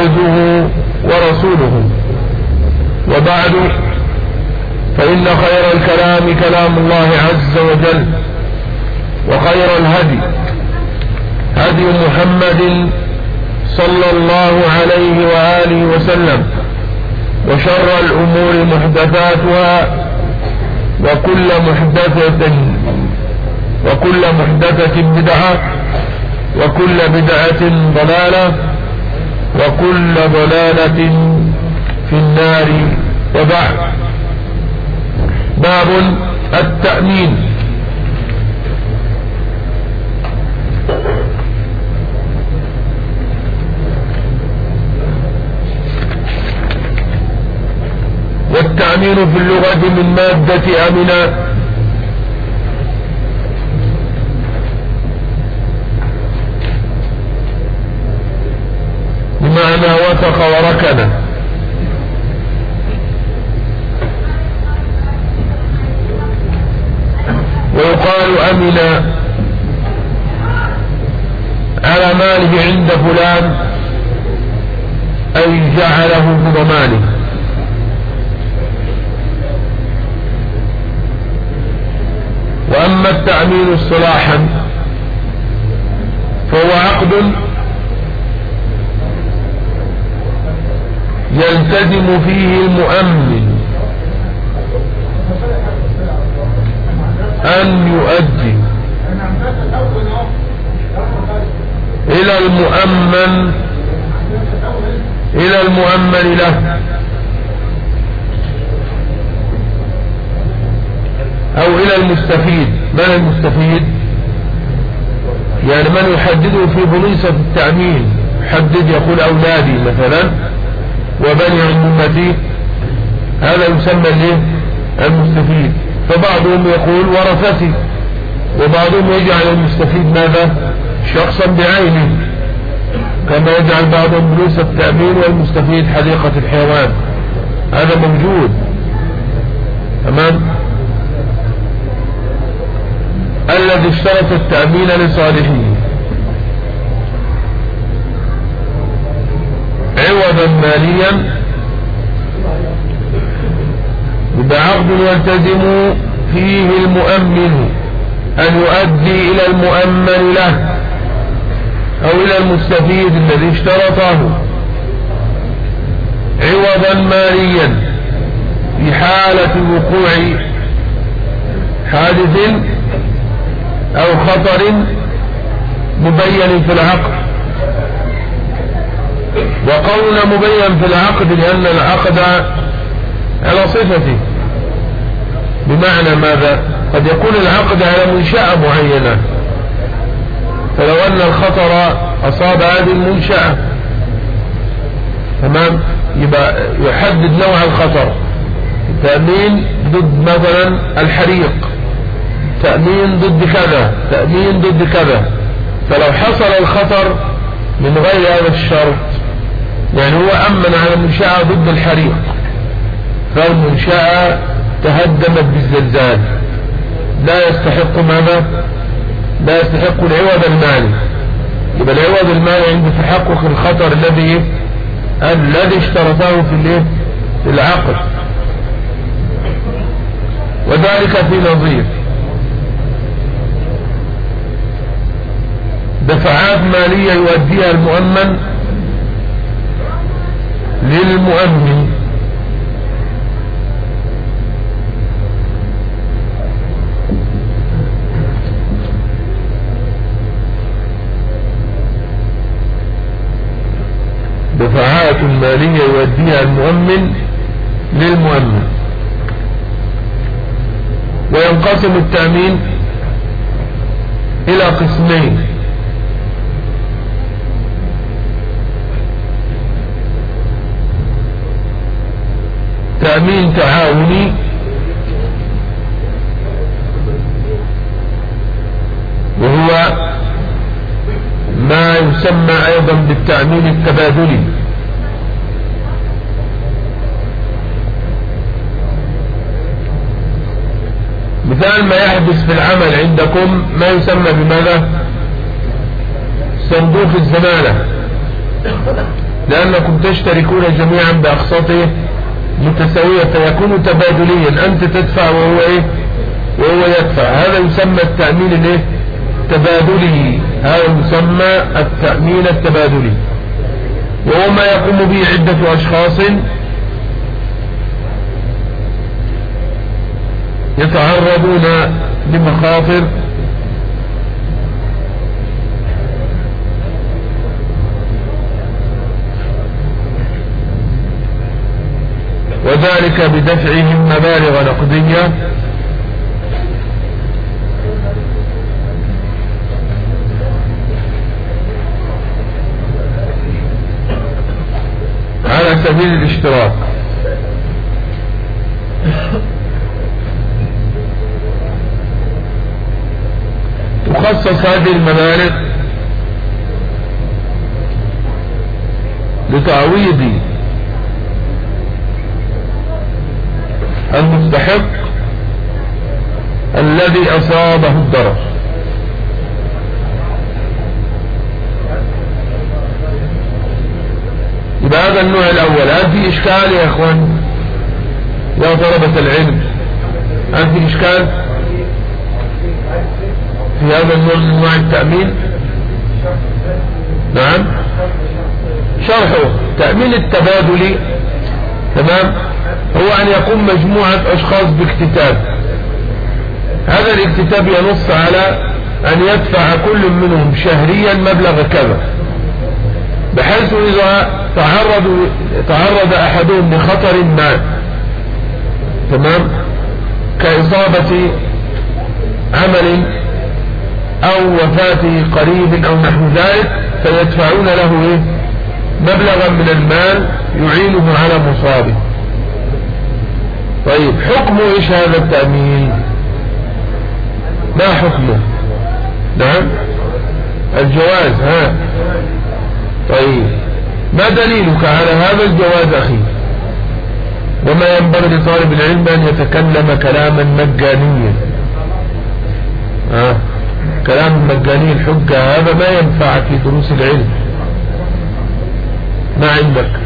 عبده ورسوله. وبعد فإن خير الكلام كلام الله عز وجل وخير الهدي هدي محمد صلى الله عليه وآله وسلم وشر الأمور محدثاتها وكل محدثة وكل محدثة بدعة وكل بدعة ضلالة. وكل ضلالة في النار وبعد. باب التأمين. والتأمين في اللغة من مادة أمنا بمعنى وثق وركن. ويقال أمن على ماله عند فلان أي جعله في ضمانه وأما التأمين اصطلاحا فهو عقد يلتزم فيه المؤمن أن يؤدي إلى المؤمن إلى المؤمن له. أو إلى المستفيد. من المستفيد؟ يعني من يحدده في بوليصة التأمين يحدد يقول أولادي مثلا وبني عمومتي هذا يسمى الايه؟ المستفيد. فبعضهم يقول ورثتي وبعضهم يجعل المستفيد ماذا؟ شخصا بعينه كما يجعل بعضهم بلوس التأمين والمستفيد حديقة الحيوان. هذا موجود. تمام؟ الذي اشترط التأمين لصالحه. ماليا بعقد يلتزم فيه المؤمن أن يؤدي إلى المؤمن له أو إلى المستفيد الذي اشترطه عوضا ماليا في حالة وقوع حادث أو خطر مبين في العقد. وقولنا مبين في العقد لأن العقد على صفته بمعنى ماذا؟ قد يكون العقد على منشأة معينة. فلو أن الخطر أصاب هذه المنشأة تمام؟ يبقى يحدد نوع الخطر. تأمين ضد مثلا الحريق. تأمين ضد كذا. تأمين ضد كذا. فلو حصل الخطر من غير هذا الشرط يعني هو أمن على المنشأة ضد الحريق فالمنشأة تهدمت بالزلزال. لا يستحق ماذا؟ لا يستحق العوض المالي. يبقى العوض المالي عند تحقق الخطر الذي الذي اشترطه في في العقد. وذلك في نظير. دفعات مالية يؤديها المؤمن للمؤمن. دفعات مالية يؤديها المؤمن للمؤمن. وينقسم التأمين إلى قسمين. تأمين تعاوني. وهو ما يسمى أيضا بالتأمين التبادلي. مثال ما يحدث في العمل عندكم ما يسمى بماذا؟ صندوق الزمالة. لأنكم تشتركون جميعا بأقساط متساوية فيكون تبادليا. أنت تدفع وهو إيه؟ وهو يدفع. هذا يسمى التأمين الإيه؟ التبادلي هذا يسمى التأمين التبادلي. وهو ما يقوم به عدة أشخاص. يتعرضون لمخاطر. وذلك بدفعهم مبالغ نقدية. على سبيل الاشتراك. تخصص هذه المبالغ لتعويض المستحق الذي أصابه الضرر يبقى هذا النوع الأول. هل في إشكال يا أخوان؟ يا طلبة العلم هل في إشكال في هذا النوع من أنواع التأمين؟ نعم. شرحه. تأمين التبادلي تمام. هو أن يقوم مجموعة أشخاص باكتتاب. هذا الاكتتاب ينص على أن يدفع كل منهم شهريا مبلغ كذا. بحيث إذا تعرض تعرض أحدهم لخطر ما. تمام؟ كإصابة عمل أو وفاة قريب أو نحو ذلك فيدفعون له إيه؟ مبلغا من المال يعينه على مصابه. طيب حكمه إيش هذا التأمين؟ ما حكمه؟ نعم؟ الجواز ها. طيب ما دليلك على هذا الجواز أخي؟ وما ينبغي لطالب العلم أن يتكلم كلاما مجانيا. آه. كلام مجاني الحجة هذا ما ينفع في دروس العلم. ما عندك.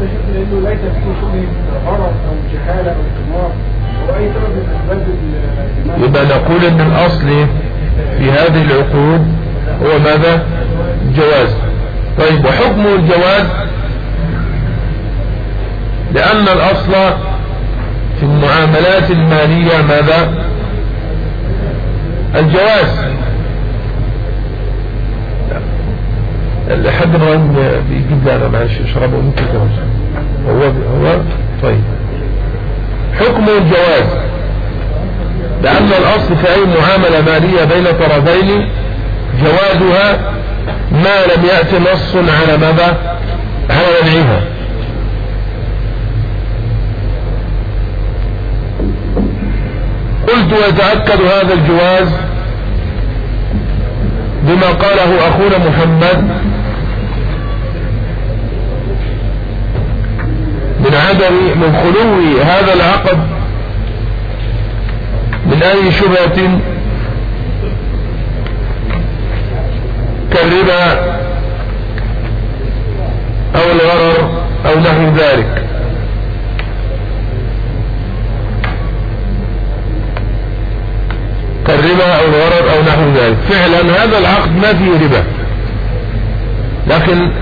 ليس فيه غرض أو جهالة أو قمار. سبب من يبقى نقول إن الأصل في هذه العقود هو ماذا؟ جواز طيب وحكم الجواز؟ لأن الأصل في المعاملات المالية ماذا؟ الجواز. لحد ما بيجيب لي أنا معلش اشربه ممكن كمان هو هو طيب. حكم الجواز. لأن الأصل في أي معاملة مالية بين طرفين جوازها ما لم يأتي نص على ماذا؟ على منعها. قلت ويتأكد هذا الجواز بما قاله أخونا محمد من عدم من خلو هذا العقد من أي شبهة كالربا أو الغرر أو نحو ذلك. كالربا أو الغرر أو نحو ذلك. فعلا هذا العقد ما فيه ربا. لكن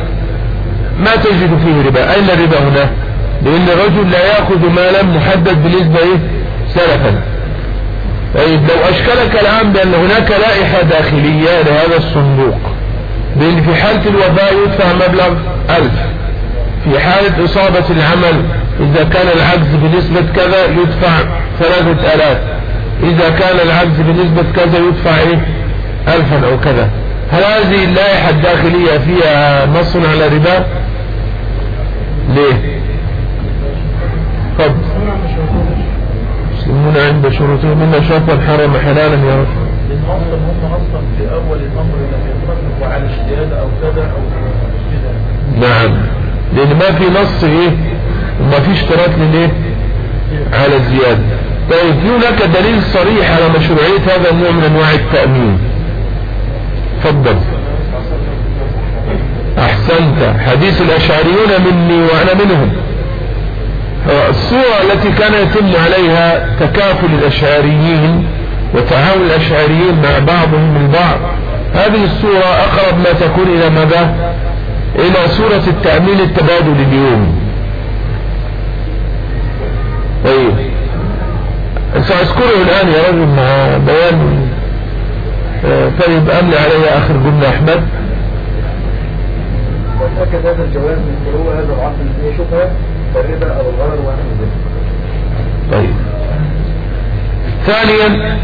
ما تجد فيه ربا. أين الربا هنا؟ لأن الرجل لا يأخذ مالا محدد بالنسبة إيه؟ سلفا. طيب لو أشكلك الآن بأن هناك لائحة داخلية لهذا الصندوق بأن في حالة الوباء يدفع مبلغ ألف في حالة إصابة العمل إذا كان العجز بنسبة كذا يدفع ثلاثة ألاف إذا كان العجز بنسبة كذا يدفع إيه؟ ألفا أو كذا. هل هذه اللائحة الداخلية فيها نص على ربا؟ ليه؟ تفضل. المسلمون عند شروطهم من شرط الحرم حلالا يا رب. لأن أصلا هم أصلا في أول الأمر لم يتركوا على الشهادة أو كذا أو كذا نعم. لأن ما في نص إيه؟ وما في اشتراط للإيه على الزيادة طيب في هناك دليل صريح على مشروعية هذا النوع من أنواع التأمين. تفضل. أحسنت. حديث الأشعريون مني وأنا منهم. الصورة التي كان يتم عليها تكافل الأشعريين وتعاون الأشعريين مع بعضهم البعض هذه الصورة أقرب ما تكون إلى ماذا؟ إلى صورة التأمين التبادل اليوم. طيب. سأذكره الآن يا رجل مع بيان. آه، طيب أملي علي آخر جملة أحمد. وتأكد هذا الجواز من خلو هذا العقل. فيه أو الغرر طيب. ثانيا.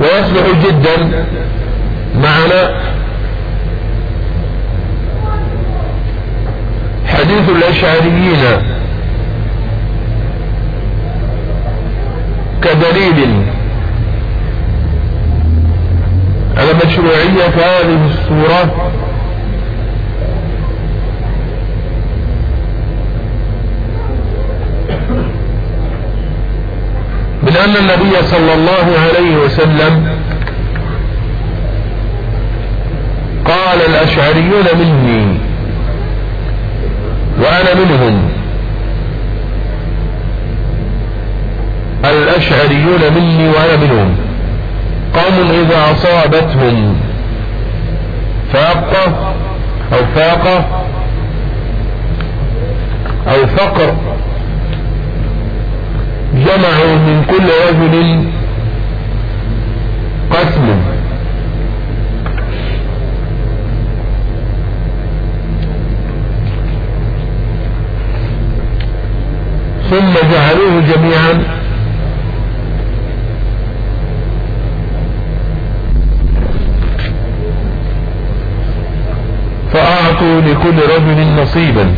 ويصلح جدا معنا حديث الأشعريين كدليل على مشروعية هذه الصورة. من أن النبي صلى الله عليه وسلم قال الأشعريون مني وأنا منهم. الأشعريون مني وأنا منهم. قوم إذا أصابتهم فاقة أو فاقة أو فقر جمعوا من كل رجل قسم ثم جعلوه جميعا. فأعطوا لكل رجل نصيبا.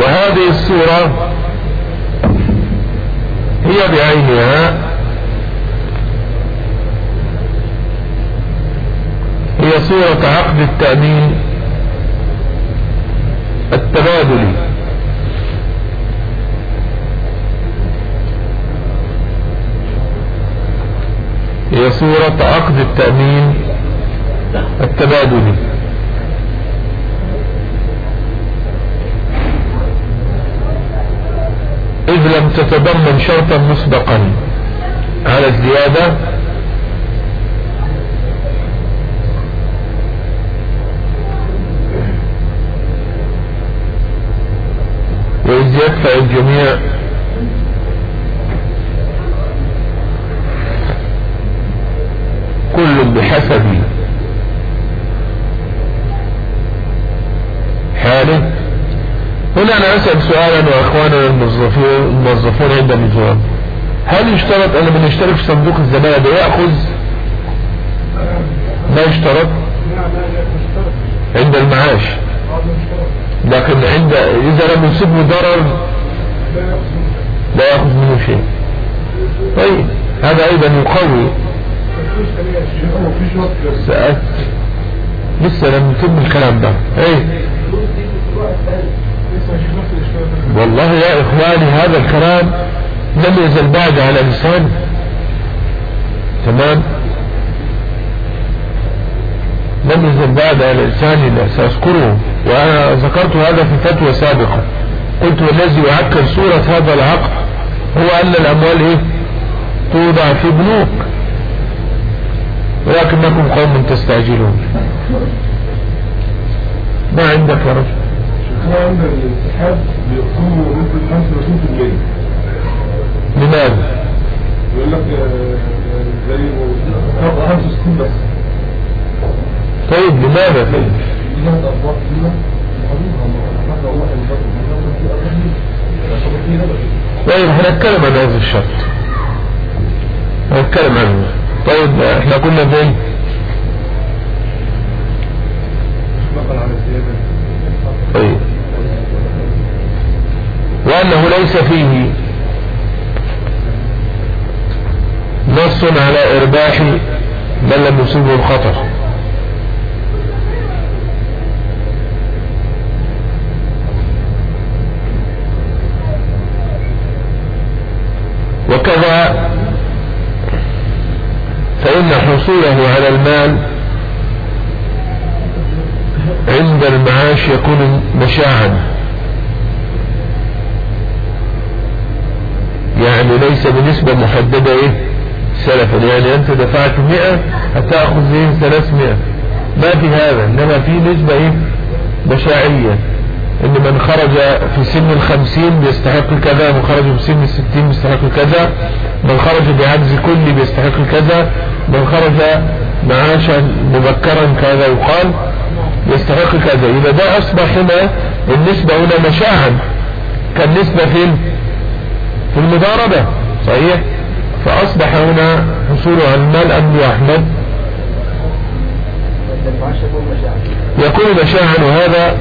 وهذه الصورة هي بعينها. هي صورة عقد التأمين التبادلي. هي صورة عقد التأمين التبادلي. إذ لم تتضمن شرطا مسبقا. على الزيادة. وإذ يدفع الجميع كل بحسب أنا أسأل سؤالا وأخواننا الموظفون عندهم الجواب. هل يشترط أن من يشترك في صندوق الزبادة يأخذ؟ ما يشترط؟ عند المعاش. لكن عند إذا لم يصيبه ضرر لا يأخذ منه شيء. طيب. هذا أيضا يقوي. سأت لسه لم يتم الكلام ده. إيه؟ والله يا إخواني هذا الكلام لم يزل بعد على لساني تمام؟ لم يزل بعد على لساني سأذكره. وأنا ذكرت هذا في فتوى سابقة. قلت والذي يعكر صورة هذا العقد هو أن الأموال إيه؟ توضع في بنوك. ولكنكم قوم تستعجلون. ما عندك يا رجل؟ إحنا عندنا الاتحاد بيقسموا نسبة 35% لماذا؟ يقول لك آه، زي 65 بس. طيب لماذا؟ طيب لها أرباح كبيرة طيب هنتكلم عن هذا الشرط. هنتكلم عنه. طيب إحنا على الزيادة؟ طيب. وأنه ليس فيه نص على إرباح من لم يصيبه الخطر. وكذا فإن حصوله على المال عند المعاش يكون مشاعا. يعني ليس بنسبة محددة إيه؟ سلفا. يعني أنت دفعت مئة هتأخذ إيه؟ ثلاثمائة ما في هذا إنما في نسبة إيه؟ مشاعية إن من خرج في سن الخمسين بيستحق كذا من خرج في سن الستين بيستحق كذا من خرج بعجز كلي بيستحق كذا من خرج معاشا مبكرا كذا يقال يستحق كذا إذا ده أصبح هنا النسبة هنا مشاعا كالنسبة في في المضاربة صحيح؟ فأصبح هنا حصوله على المال أم أحمد. يكون مشاعا وهذا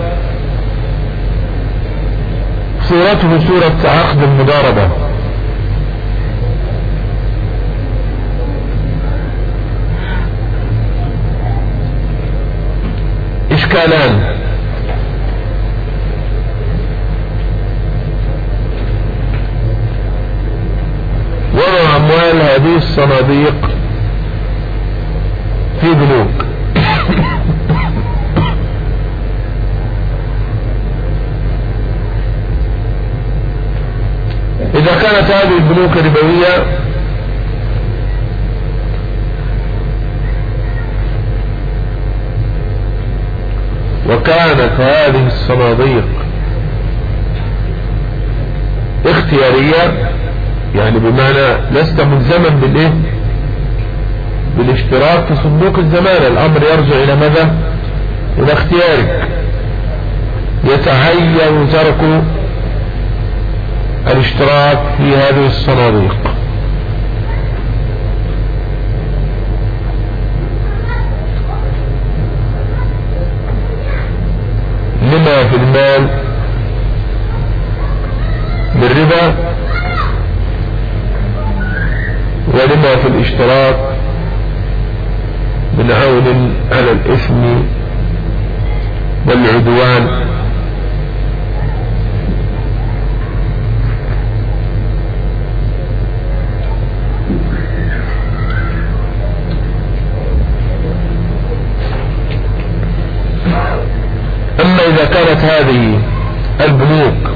صورته صورة عقد المضاربة. إشكالان. الصناديق في بنوك. إذا كانت هذه البنوك ربوية وكانت هذه الصناديق اختيارية يعني بمعنى لست ملزما بالإيه؟ بالاشتراك في صندوق الزمان. الأمر يرجع إلى ماذا؟ إلى اختيارك. يتعين ترك الاشتراك في هذه الصناديق. لما في المال؟ بالربا. ولما في الاشتراك من عون على الإثم والعدوان. أما إذا كانت هذه البنوك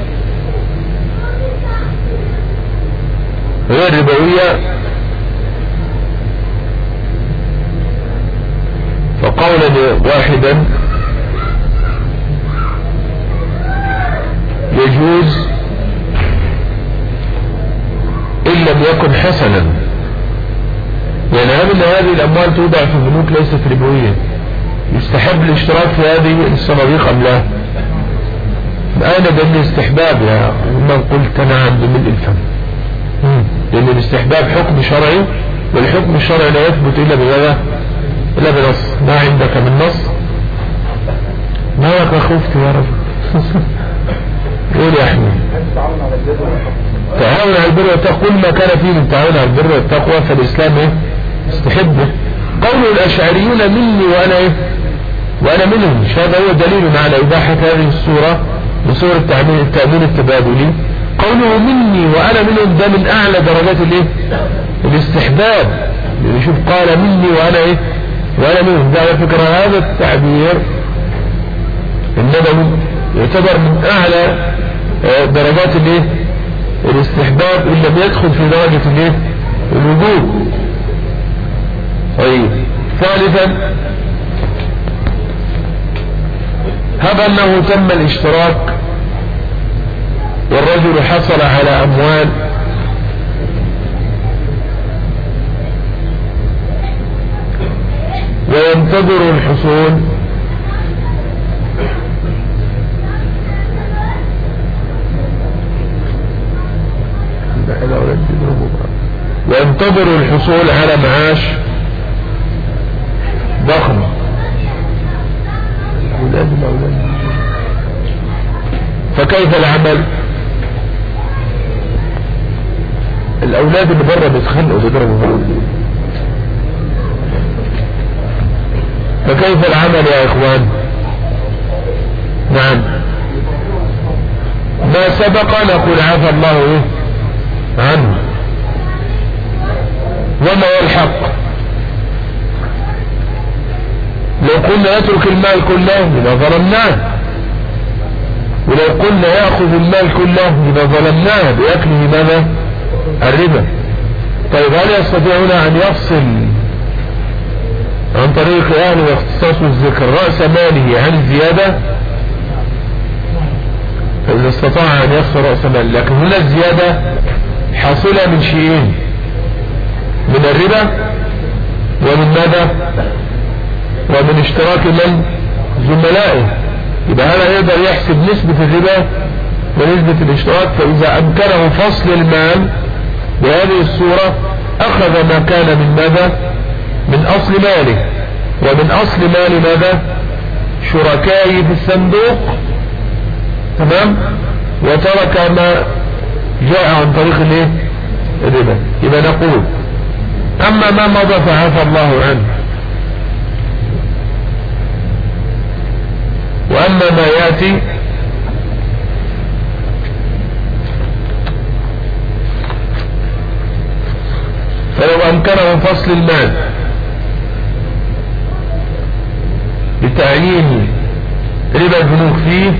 غير ربوية فقولا واحدا يجوز إن لم يكن حسنا. يعني هل هذه الأموال توضع في بنوك ليست ربوية. يستحب الاشتراك في هذه الصناديق أم لا؟ أين دل الاستحباب يا من قلت نعم بملء الفم لأن الاستحباب حكم شرعي والحكم الشرعي لا يثبت إلا بماذا؟ إلا بنص. ما عندك من نص. ما لك خفت يا رب قول يا أحمد تعاون على البر والتقوى. كل ما كان فيه من تعاون على البر والتقوى فالإسلام إيه؟ استحبه. قول الأشعريون مني وأنا إيه؟ وأنا منهم. هذا هو دليل على إباحة هذه الصورة بصورة التأمين, التأمين التبادلي. قوله مني وأنا منهم ده من أعلى درجات الإيه؟ الاستحباب. يعني شوف قال مني وأنا إيه؟ منهم ده على فكرة هذا التعبير النبوي يعتبر من أعلى درجات الإيه؟ الاستحباب إن لم يدخل في درجة الإيه؟ الوجود. طيب. ثالثا هب أنه تم الاشتراك والرجل حصل على أموال وينتظر الحصول. وينتظر الحصول على معاش ضخم. فكيف العمل؟ الأولاد اللي بره بيتخانقوا بيضربوا بعض فكيف العمل يا إخوان؟ نعم. ما سبق نقول عفى الله عنه. وما هو الحق؟ لو قلنا يترك المال كله لما ظلمناه. ولو قلنا يأخذ المال كله لما ظلمناه بأكله ماذا؟ الربا. طيب هل يستطيع هنا أن يفصل عن طريق أهل واختصاص الذكر. رأس ماله عن الزيادة فإذا استطاع أن يفصل رأس ماله لكن هنا الزيادة حاصلة من شيئين. من الربا ومن ماذا؟ ومن اشتراك من زملائه. يبقى هذا يقدر يحسب نسبة الربا ونسبة الاشتراك. فإذا أمكنه فصل المال بهذه الصورة أخذ ما كان من ماذا؟ من أصل ماله. ومن أصل مال ماذا؟ شركائي في الصندوق. تمام؟ وترك ما جاء عن طريق الايه؟ الربا. يبقى نقول. أما ما مضى فعفى الله عنه. وأما ما يأتي فلو أمكنه فصل المال. بتعيين ربا البنوك فيه.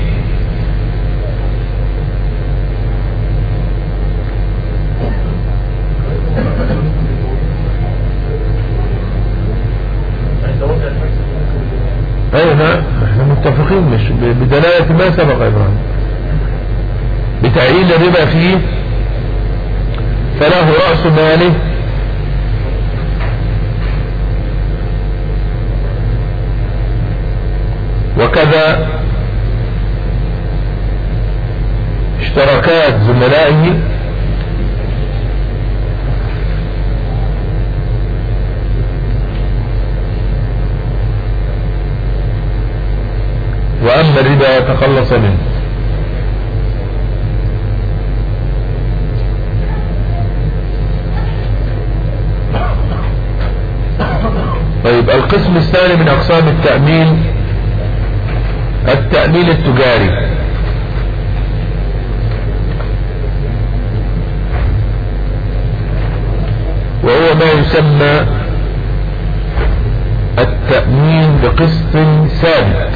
أيوه إحنا متفقين مش بدلالة ما سبق إبراهيم. بتعيين الربا فيه فله رأس ماله وكذا اشتراكات زملائه وأما الربا يتخلص منه. طيب القسم الثاني من أقسام التأمين التأمين التجاري. وهو ما يسمى التأمين بقسط ثابت.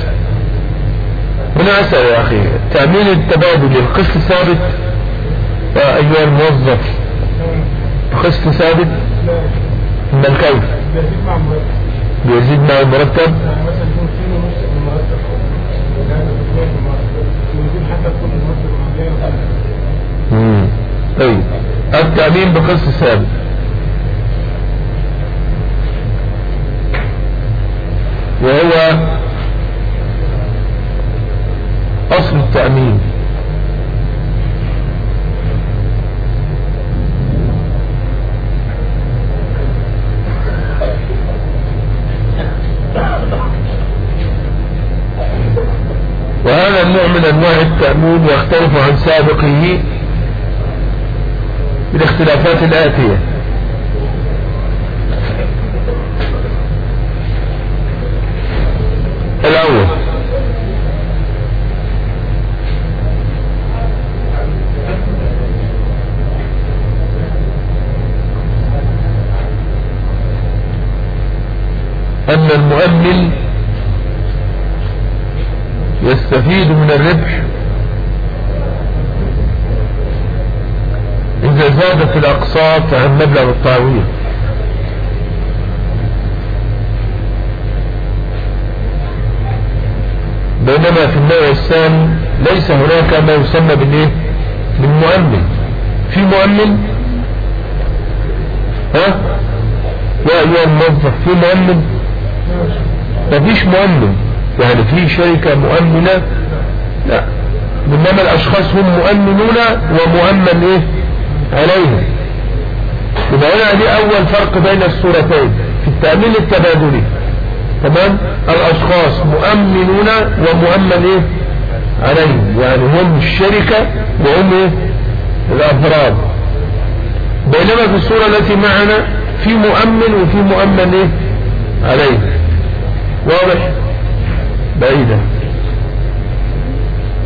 هنا أسأل يا أخي تأمين التبادل القسط ثابت؟ أيها الموظف قسط ثابت؟ من كيف بيزيد مع المرتب طيب. التأمين بقسط ثابت وهو أصل التأمين. وهذا النوع من أنواع التأمين يختلف عن سابقه بالاختلافات الآتية. الأول. أن المؤمن يستفيد من الربح الأقساط عن مبلغ التعويض بينما في النوع الثاني ليس هناك ما يسمى بالإيه؟ بالمؤمن في مؤمن ها؟ يا أيها الموظف في مؤمن مفيش مؤمن يعني في شركة مؤمنة لا. إنما الأشخاص هم مؤمنون ومؤمن إيه؟ عليهم. يبقى هنا دي أول فرق بين الصورتين في التأمين التبادلي تمام؟ الأشخاص مؤمنون ومؤمن إيه؟ عليهم يعني هم الشركة وهم إيه؟ الأفراد. بينما في الصورة التي معنا في مؤمن وفي مؤمن إيه؟ عليه واضح؟ بعيدا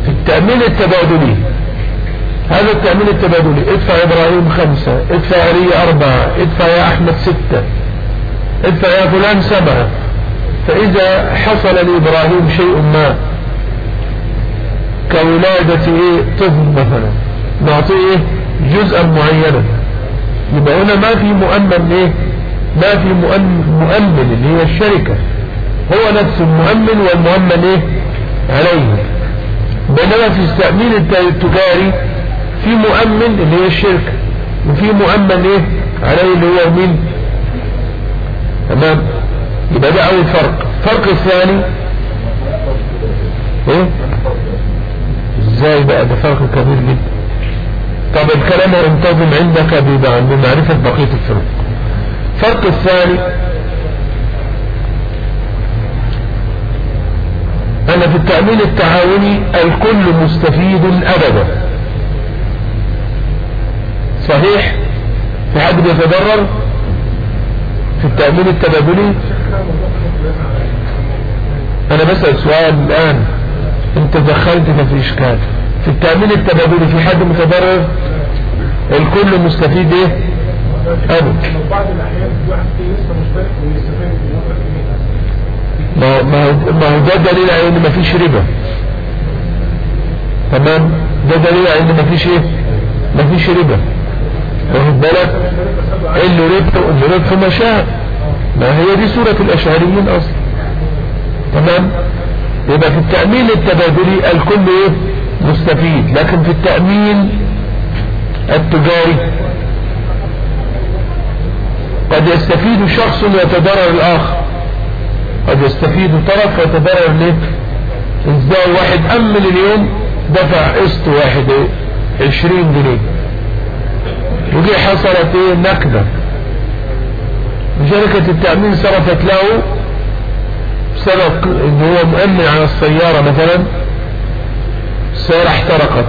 في التأمين التبادلي هذا التأمين التبادلي. ادفع يا إبراهيم خمسة ادفع يا أربعة ادفع يا أحمد ستة ادفع يا فلان سبعة. فإذا حصل لإبراهيم شيء ما كولادة إيه؟ طفل مثلا. نعطيه إيه؟ جزءا معينا. يبقى هنا ما في مؤمن إيه؟ ما في مؤمن اللي هي الشركة. هو نفس المؤمن والمؤمن إيه؟ عليه. بينما في التأمين التجاري في مؤمن اللي هي الشركة وفي مؤمن إيه؟ عليه اللي هو مين؟ تمام؟ يبقى ده أول فرق. الفرق الثاني إيه؟ إزاي بقى؟ ده فرق كبير جدا. طب الكلام ينتظم عندك بمعرفة بقية الفرق. الفرق الثاني أن في التأمين التعاوني الكل مستفيد أبدا. صحيح؟ في حد بيتضرر؟ في التأمين التبادلي؟ أنا بسأل سؤال الآن. أنت دخلت في إشكال. في التأمين التبادلي في حد متضرر؟ الكل مستفيد ويستفاد ما ما ما هو ده دليل على إن مفيش ربا. تمام؟ ده دليل على إن مفيش إيه؟ مفيش ربا. واخد بالك؟ اللي ربح اللي ربح ما شاء ما هي دي سورة الأشعريين أصلا. تمام؟ يبقى في التأمين التبادلي الكل إيه؟ مستفيد. لكن في التأمين التجاري قد يستفيد شخص ويتضرر الآخر. قد يستفيد طرف ويتضرر ليه؟ إزاي؟ واحد امن اليوم دفع قسط واحد إيه؟ عشرين جنيه. وجي حصلت إيه نكدة شركة التأمين صرفت له بسبب إن هو مؤمن على السيارة مثلا السيارة احترقت.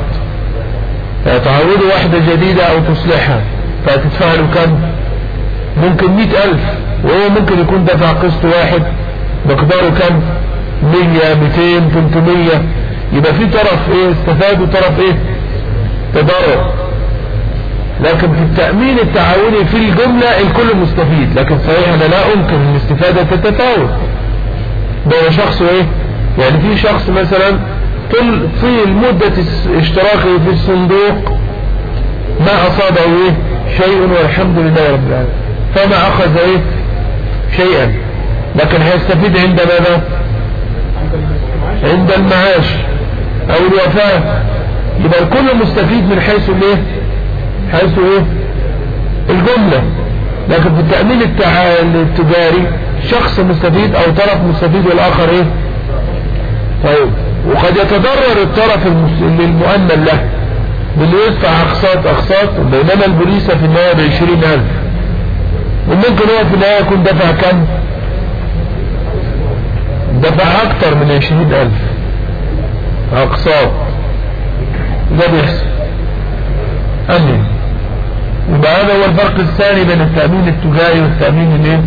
فتعودوا واحدة جديدة أو تصلحها. فتدفع له كم؟ ممكن مئة ألف. وهو ممكن يكون دفع قسط واحد. مقداره كم؟ 100 200 300 يبقى في طرف إيه؟ استفاد وطرف إيه؟ تضرر. لكن في التأمين التعاوني في الجملة الكل مستفيد. لكن صحيح أنا لا إن الاستفادة تتفاوت ده شخص إيه؟ يعني في شخص مثلا طول طيل مدة اشتراكه في الصندوق ما أصابه إيه؟ شيء والحمد لله رب العالمين. فما أخذ إيه؟ شيئا. لكن هيستفيد عند ماذا؟ عند المعاش أو الوفاة. يبقى الكل مستفيد من حيث الإيه؟ حيث إيه؟ الجملة. لكن في التأمين التجاري شخص مستفيد أو طرف مستفيد والآخر إيه؟ طيب. وقد يتضرر الطرف المؤمن له. باللي يدفع أقساط أقساط بينما البوليسة في النهاية بعشرين ألف. وممكن هو في النهاية يكون دفع كم؟ دفع أكتر من عشرين ألف. أقساط. ده بيحصل. امن يبقى هذا هو الفرق الثاني بين التأمين التجاري والتأمين الايه؟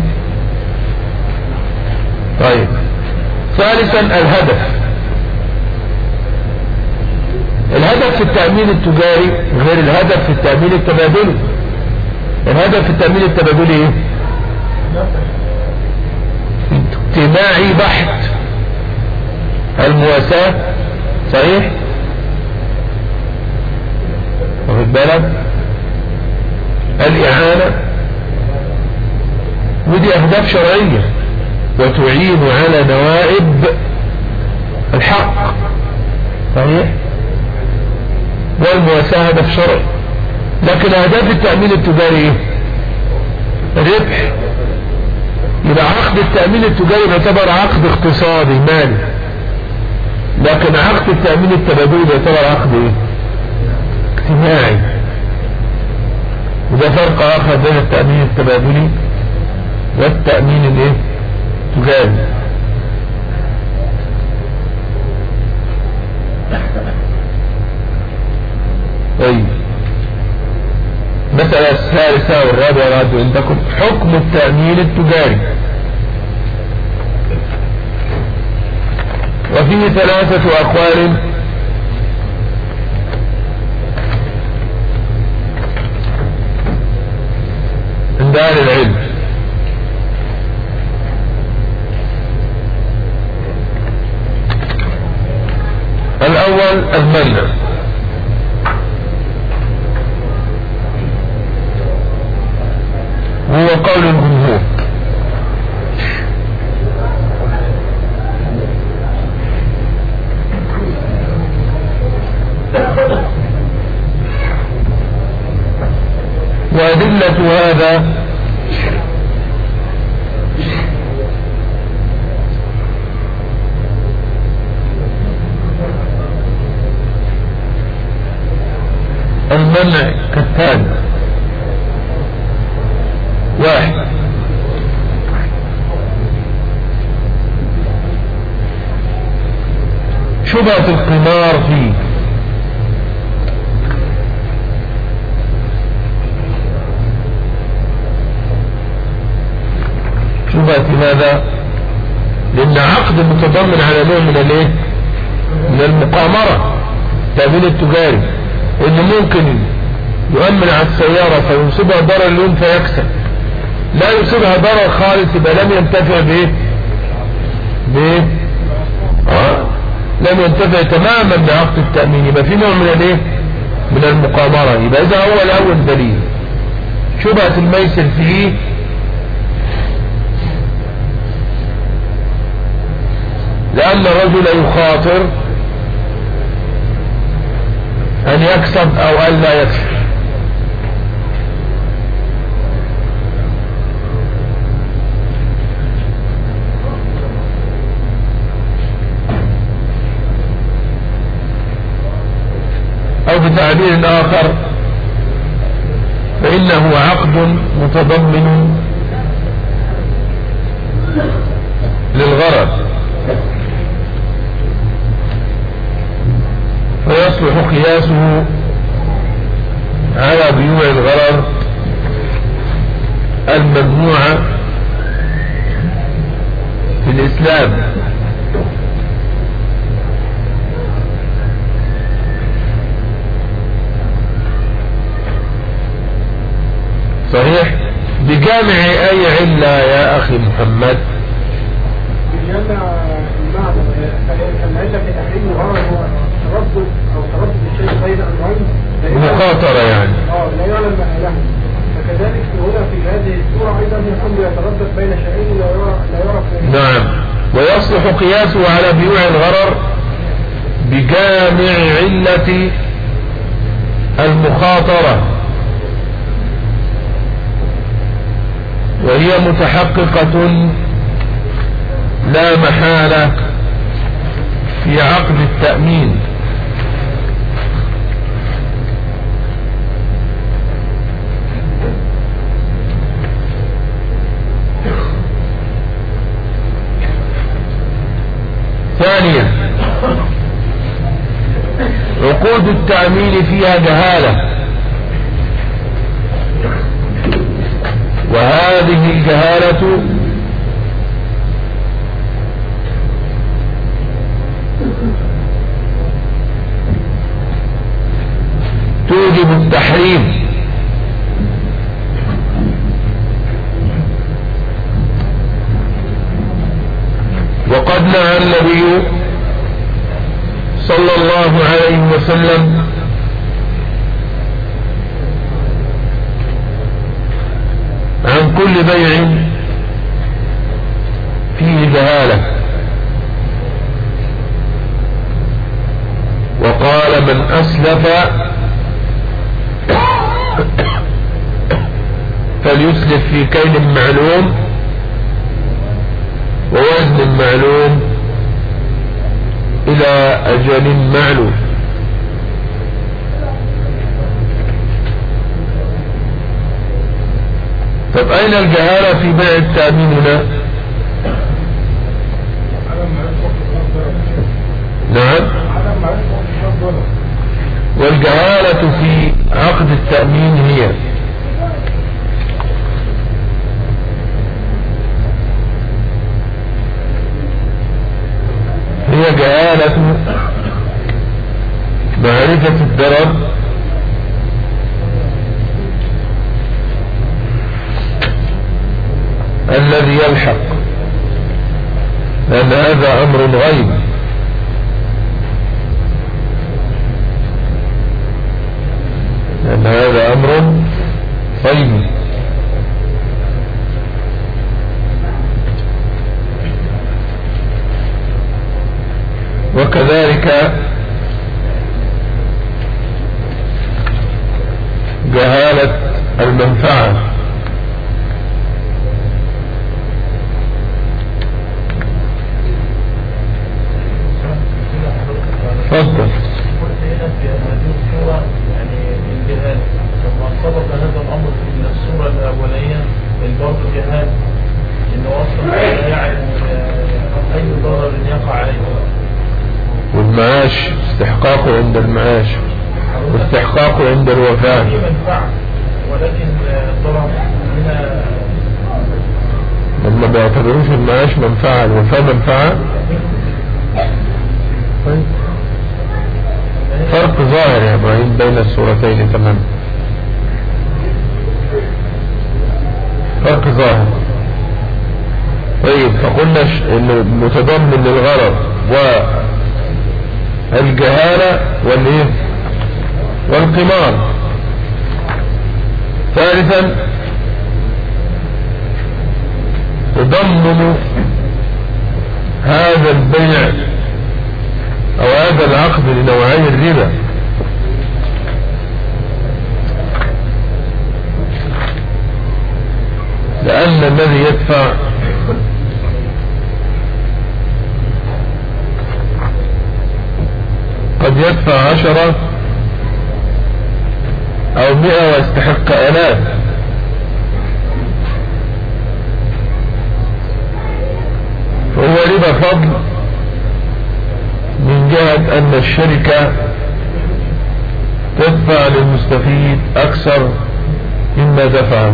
طيب. ثالثا الهدف. الهدف في التأمين التجاري غير الهدف في التأمين التبادلي. الهدف في التأمين التبادلي إيه؟ اجتماعي بحت. المواساة صحيح؟ واخد بالك؟ الإعانة. ودي أهداف شرعية. وتعين على نوائب الحق. صحيح؟ والمواساة هدف شرعي لكن أهداف التأمين التجاري إيه؟ ربح. يبقى عقد التأمين التجاري يعتبر عقد اقتصادي مالي. لكن عقد التأمين التبادلي يعتبر عقد إيه؟ اجتماعي. وده فرق آخر بين التأمين التبادلي والتأمين الإيه؟ التجاري. طيب. مسألة الثالثة والرابعة راد عندكم حكم التأمين التجاري. وفيه ثلاثة أقوال أهل العلم. الأول المنع. هو قول الجمهور. وأدلة هذا المنع كالتالي واحد شبهة القمار فيه شبهة ماذا لأن عقد متضمن على نوع من الايه من المقامرة التأمين التجاري إنه ممكن يؤمن على فيصيبها ضرر اليوم فيكسب. لا يصيبها ضرر خالص يبقى لم ينتفع بإيه؟ بإيه؟ آه. لم ينتفع تماما بعقد التأمين. يبقى في نوع من الإيه؟ من المقامرة يبقى إذا هو الأول دليل. شبهة الميسر فيه؟ لأن الرجل يخاطر أن يكسب أو أن لا يكسب. بتعبير آخر فإنه عقد متضمن للغرض فيصلح قياسه على بيوع الغرر الممنوعة في الإسلام. صحيح؟ بجامع أي علة يا أخي محمد؟ بجمع المعنى العلة في تحريم الغرض هو تردد أو تردد الشيء بين أمرين؟ مخاطرة يعني. آه لا يعلم مآله فكذلك هنا في هذه السورة أيضا الامر يتردد بين شيئين لا يعرف لا يعرف نعم. ويصلح قياسه على بيوع الغرر بجامع علة المخاطرة. وهي متحققة لا محالة في عقد التأمين. ثانيا عقود التأمين فيها جهالة. وهذه الجهالة توجب التحريم. وقد نهى النبي صلى الله عليه وسلم كل بيع فيه جهالة. وقال من أسلف فليسلف في كيل معلوم ووزن معلوم إلى أجل معلوم. طب أين الجهالة في بيع التأمين هنا؟ نعم. والجهالة في عقد التأمين هي؟ هي جهالة معرفة الضرر الذي يلحق. لأن هذا أمر غيب. لأن هذا أمر غيب. وكذلك جهالة المنفعة. عند الوفاة. ولكن آه، الضرر هنا لما بيعتبروش المعاش منفعة الوفاة منفعة. فرق ظاهر يا إبراهيم بين الصورتين تماما. فرق ظاهر. طيب فقلنا إنه متضمن للغرض والجهالة والإيه؟ والقمار. ثالثا تضمن هذا البيع أو هذا العقد لنوعي الربا. لأن الذي يدفع قد يدفع عشرة أو مئة ويستحق ألاف. فهو ربا فضل من جهة أن الشركة تدفع للمستفيد أكثر مما مثلا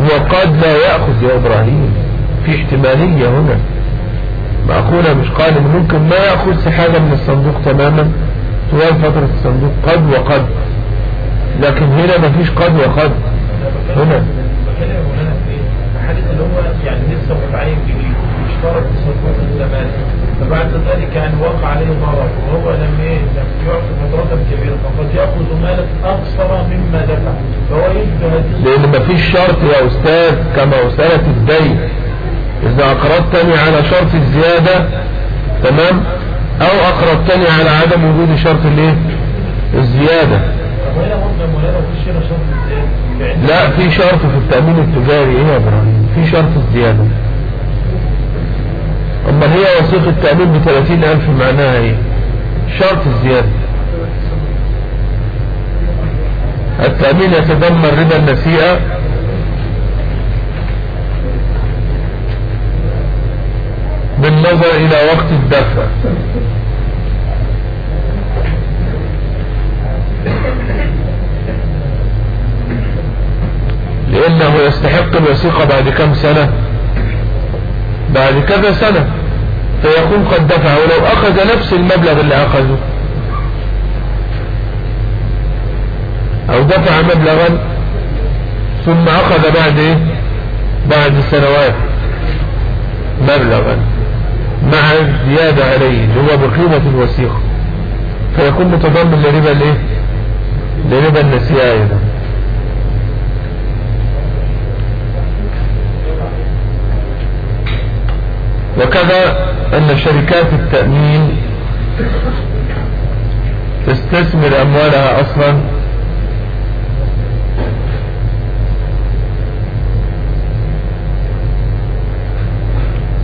وقد لا يأخذ يا إبراهيم في احتمالية هنا. معقولة مش إن ممكن ما يأخذ حاجة من الصندوق تماما طوال فترة الصندوق قد وقد. لكن هنا مفيش قد وقد. هنا. اللي هو يعني لسه متعين جديد اشترك في صندوق الزمان. فبعد ذلك يعني وقع عليه ضرر وهو لم لم يعطي فترة كبيرة فقد يأخذ مالا أكثر مما دفع. فهو يشبه هذه لأن مفيش شرط يا أستاذ كما مسألة الدين إذا أقرضتني على شرط الزيادة تمام؟ أو أقرضتني على عدم وجود شرط الإيه؟ الزيادة. لا في شرط في التأمين التجاري إيه يا إبراهيم؟ في شرط الزيادة. أما هي وثيقة التأمين بثلاثين ألف معناها إيه؟ شرط الزيادة. التأمين يتضمن ربا النسيئة بالنظر إلى وقت الدفع. لأنه يستحق الوثيقة بعد كم سنة. بعد كذا سنة فيكون قد دفع ولو أخذ نفس المبلغ اللي أخذه. أو دفع مبلغا ثم أخذ بعد إيه؟ بعد سنوات مبلغا. مع زيادة عليه اللي هو بقيمة الوثيقة. فيكون متضمن لربا الايه؟ لربا النسيئة أيضا وكذا أن شركات التأمين تستثمر أموالها أصلا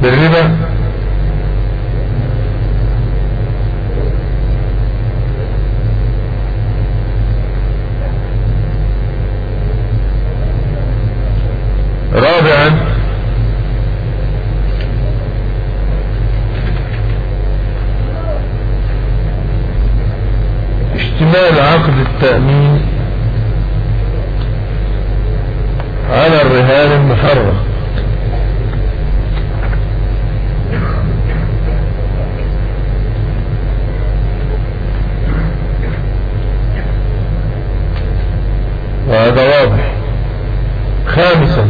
بالربا. التأمين على الرهان المفرغ وهذا واضح. خامسا.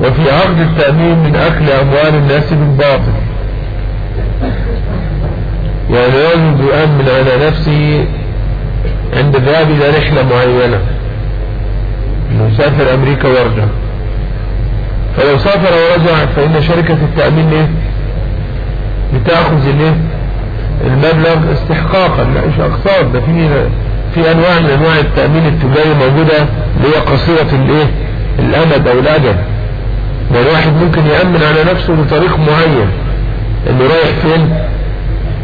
وفي عقد التأمين من أكل أموال الناس بالباطل. رجل يؤمن على نفسه عند الذهاب إلى رحلة معينة. يسافر أمريكا ويرجع فلو سافر ورجع فإن شركة التأمين إيه؟ بتأخذ الايه المبلغ استحقاقا. مش أقساط ده في في أنواع من أنواع التأمين التجاري موجودة اللي هي قصيرة الإيه؟ الأمد أو الأجل. يعني واحد ممكن يأمن على نفسه بطريق معين. إنه رايح فين؟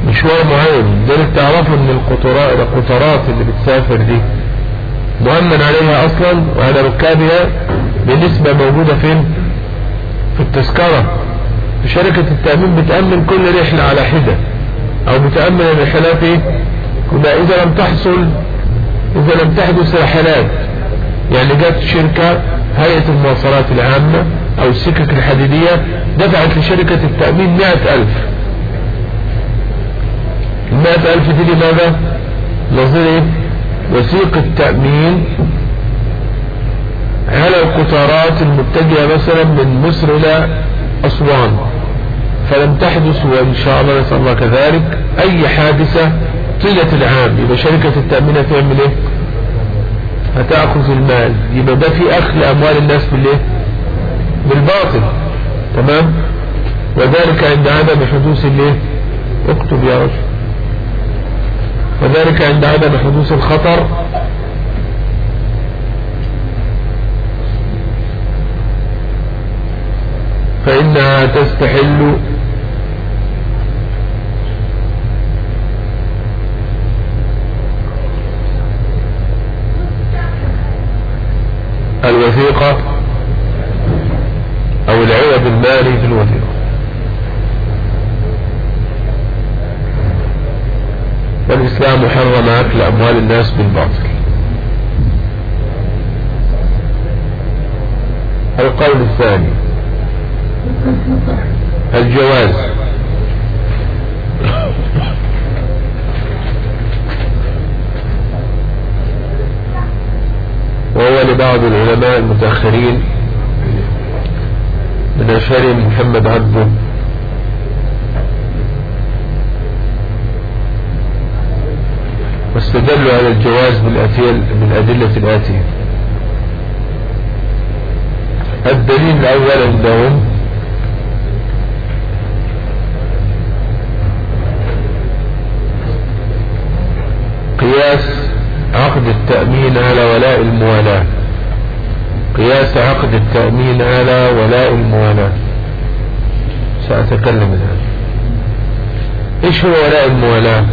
مشوار معين لذلك تعرفوا إن القطرات القطارات اللي بتسافر دي مؤمن عليها أصلا وعلى ركابها بنسبة موجودة فين؟ في التذكرة. شركة التأمين بتأمن كل رحلة على حدة. أو بتأمن الرحلات إيه؟ إذا لم تحصل إذا لم تحدث رحلات. يعني جت شركة هيئة المواصلات العامة أو السكك الحديدية دفعت لشركة التأمين مئة ألف. المئة الف دي لماذا نظير إيه وثيقة تأمين على القطارات المتجهة مثلا من مصر إلى أسوان فلم تحدث وإن شاء الله نسأل الله كذلك أي حادثة طيلة العام يبقى شركة التأمين هتعمل إيه؟ هتأخذ المال يبقى ده في أخذ أموال الناس بالإيه؟ بالباطل تمام؟ وذلك عند عدم حدوث الإيه؟ اكتب يا رجل وذلك عند عدم حدوث الخطر. فإنها تستحل. الوثيقة أو العوض المالي في الوثيقة. والإسلام حرم أكل أموال الناس بالباطل. القول الثاني الجواز. وهو لبعض العلماء المتأخرين من أشهرهم محمد عبده واستدلوا على الجواز بالأدلة الآتية. الدليل الأول عندهم قياس عقد التأمين على ولاء الموالاة. قياس عقد التأمين على ولاء الموالاة. سأتكلم الآن. إيش هو ولاء الموالاة؟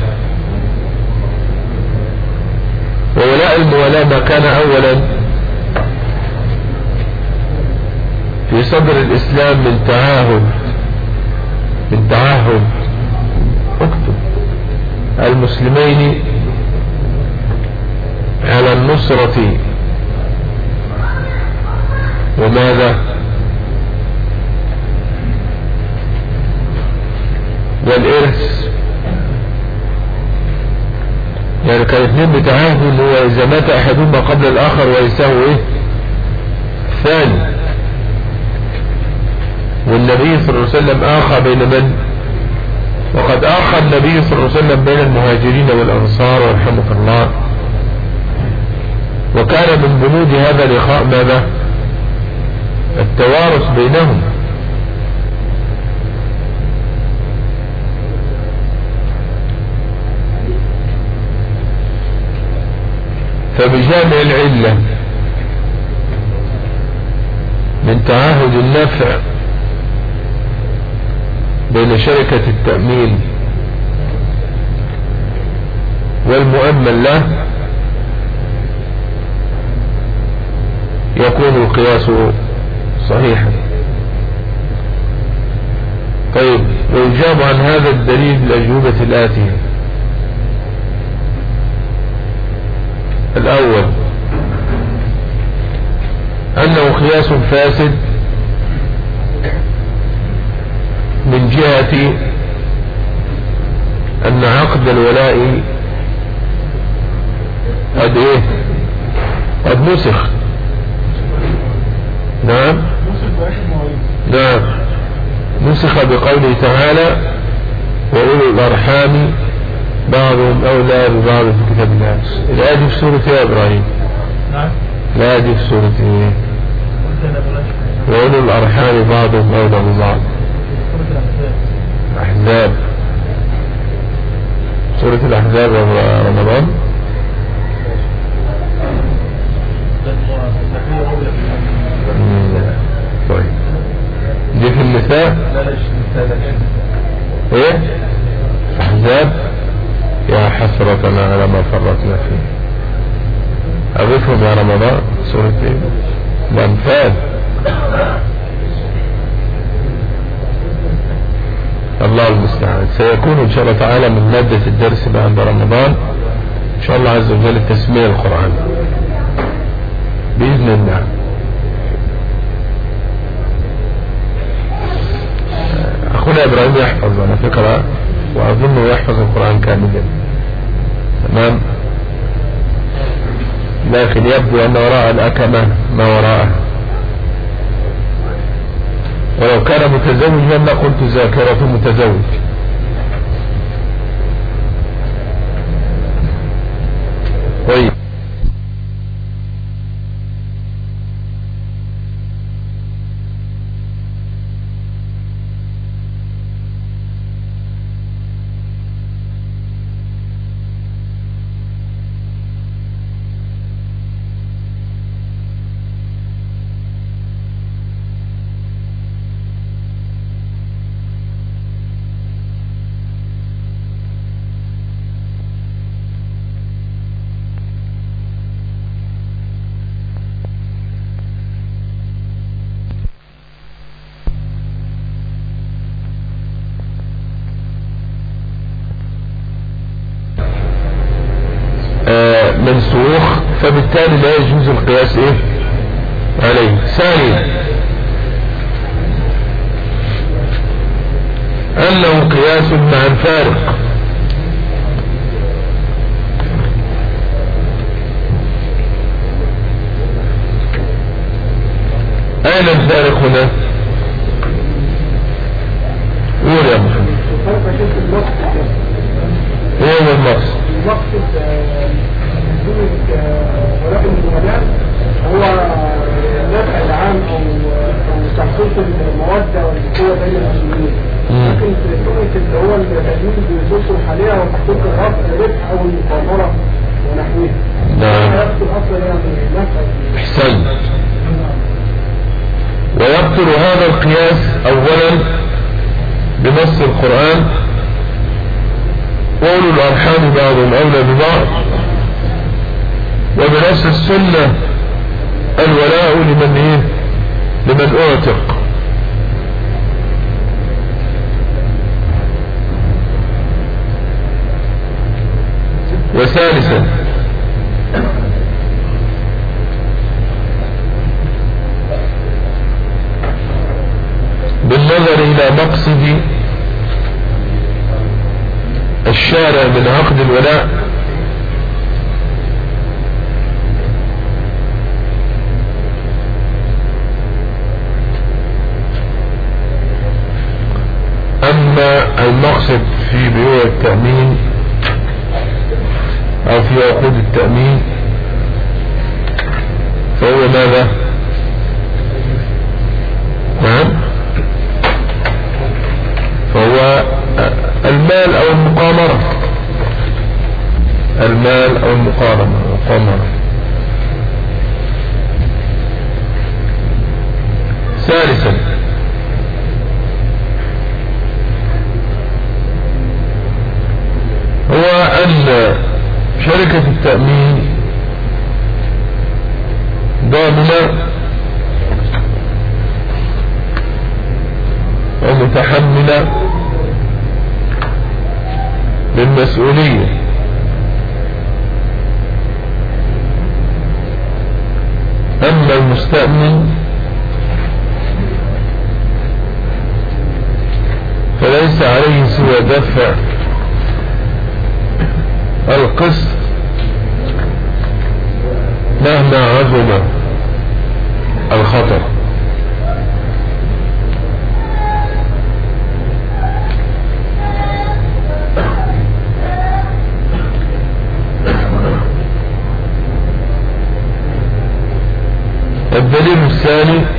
وولاء الموالاة ما كان اولا في صدر الإسلام من تعاهد من تعاهد. اكتب. المسلمين على النصرة. وماذا؟ والإرث. يعني كان اثنين بتعاهدوا ان هو إذا مات أحدهما قبل الآخر ويساوي إيه؟ ثاني. والنبي صلى الله عليه وسلم آخى بين من؟ وقد آخى النبي صلى الله عليه وسلم بين المهاجرين والأنصار ورحمه الله. وكان من بنود هذا الاخاء ماذا؟ التوارث بينهم. فبجامع العلة من تعاهد النفع بين شركة التأمين والمؤمن له يكون القياس صحيحا. طيب ويجاب عن هذا الدليل الأجوبة الآتية. الأول. أنه قياس فاسد من جهة أن عقد الولاء قد إيه؟ قد نسخ. نعم. نعم. نسخ بقوله تعالى وأولو الأرحام بعضهم أولى ببعض في كتاب الله. الآية دي في سورة يا إبراهيم. نعم. الآية دي في سورة إيه؟ وأولو الأرحام بعضهم أولى ببعض. أحزاب سورة الأحزاب رمضان. طيب. دي في النساء. إيه؟ أحزاب. يا حسرة على ما فرطنا فيه. أضيفهم يا رمضان سورة إيه؟ الأنفال. الله المستعان. سيكون إن شاء الله تعالى من مادة الدرس بعد رمضان. إن شاء الله عز وجل تسمية القرآن. بإذن الله. أخونا إبراهيم يحفظ على فكرة وأظنه يحفظ القرآن كاملا. تمام لكن يبدو أن وراء الأكمة ما وراءه. ولو كان متزوجا لقلت ذاكرة متزوج. طيب. أين الفارق هنا قول يا محمد؟ إيه هو المقصد؟ المقصد ولاء الزملاء هو النفع العام أو أو تحقيق المودة والقوة بين المسلمين. لكن في سنة اللي هو التأمين بيصرف عليها وتحقيق الرفع الربح أو المقامرة ونحوها نعم. نفع إحسنت. ويبطل هذا القياس اولا بنص القرآن. وأولو الأرحام بعضهم أولى ببعض. وبنص السنة الولاء لمن إيه؟ لمن أعتق. وثالثا إلى مقصد الشارع من عقد الولاء أما المقصد في بيوع التأمين أو في عقود التأمين فهو ماذا؟ فهو المال أو المقامرة. المال أو المقامرة. ثالثا. هو أن شركة التأمين ضامنة ومتحملة للمسؤولية أما المستأمن فليس عليه سوى دفع القسط مهما عظم الخطر. الدليل الثاني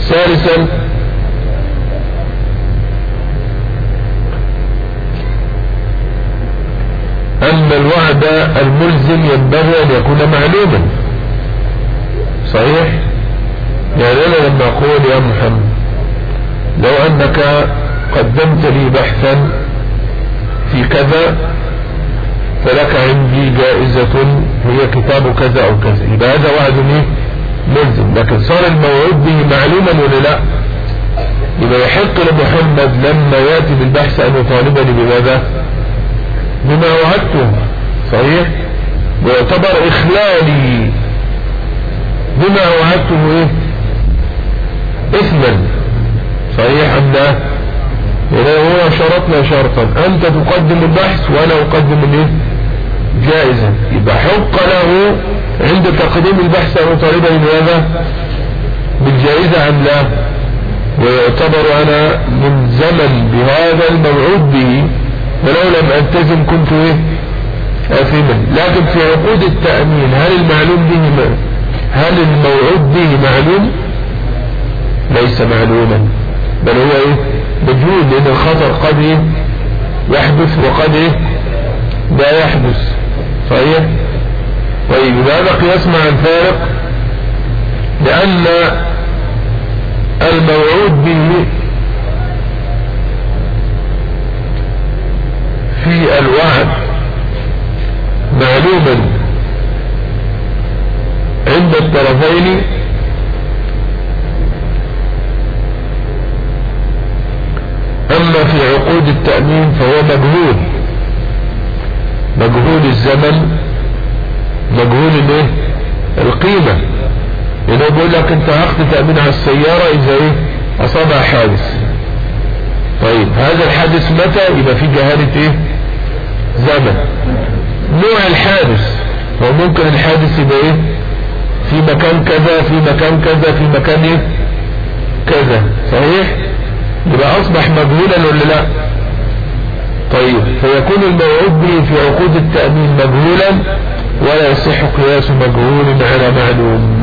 ثالثا. أن الوعد الملزم ينبغي أن يكون معلوما. صحيح؟ يعني أنا لما أقول يا محمد لو أنك قدمت لي بحثا في كذا فلك عندي جائزة هي كتاب كذا أو كذا. يبقى هذا وعد إيه؟ ملزم لكن صار الموعود به معلوما ولا لا؟ يبقى يحق لمحمد لما يأتي بالبحث أن يطالبني بماذا؟ بما وعدته. صحيح؟ ويعتبر إخلالي. بما وعدته إيه؟ إثما. صحيح أم لا؟ إذا هو شرطنا شرطا. أنت تقدم البحث وأنا أقدم الإيه؟ جائزة يبقى حق له عند تقديم البحث أن يطالبني بماذا بالجائزة أم لا؟ ويعتبر أنا ملزما بهذا الموعود به ولو لم ألتزم كنت إيه؟ آثما لكن في عقود التأمين هل المعلوم به هل الموعود به معلوم؟ ليس معلوما. بل هو إيه؟ مجهول لأن الخطر قد إيه؟ يحدث وقد إيه؟ لا يحدث. صحيح؟ طيب هذا قياس مع الفارق لأن الموعود به في الوعد معلوما عند الطرفين أما في عقود التأمين فهو مجهول. مجهول الزمن مجهول الايه القيمة. لأنه بيقول لك أنت عقد تأمين على السيارة إذا إيه؟ أصابها حادث. طيب هذا الحادث متى؟ يبقى في جهالة إيه؟ زمن. نوع الحادث. هو ممكن الحادث يبقى إيه؟ في مكان كذا في مكان كذا في مكان إيه؟ كذا. صحيح؟ يبقى أصبح مجهولا ولا لا؟ طيب فيكون الموعود به في عقود التأمين مجهولا ولا يصح قياس مجهول على معلوم.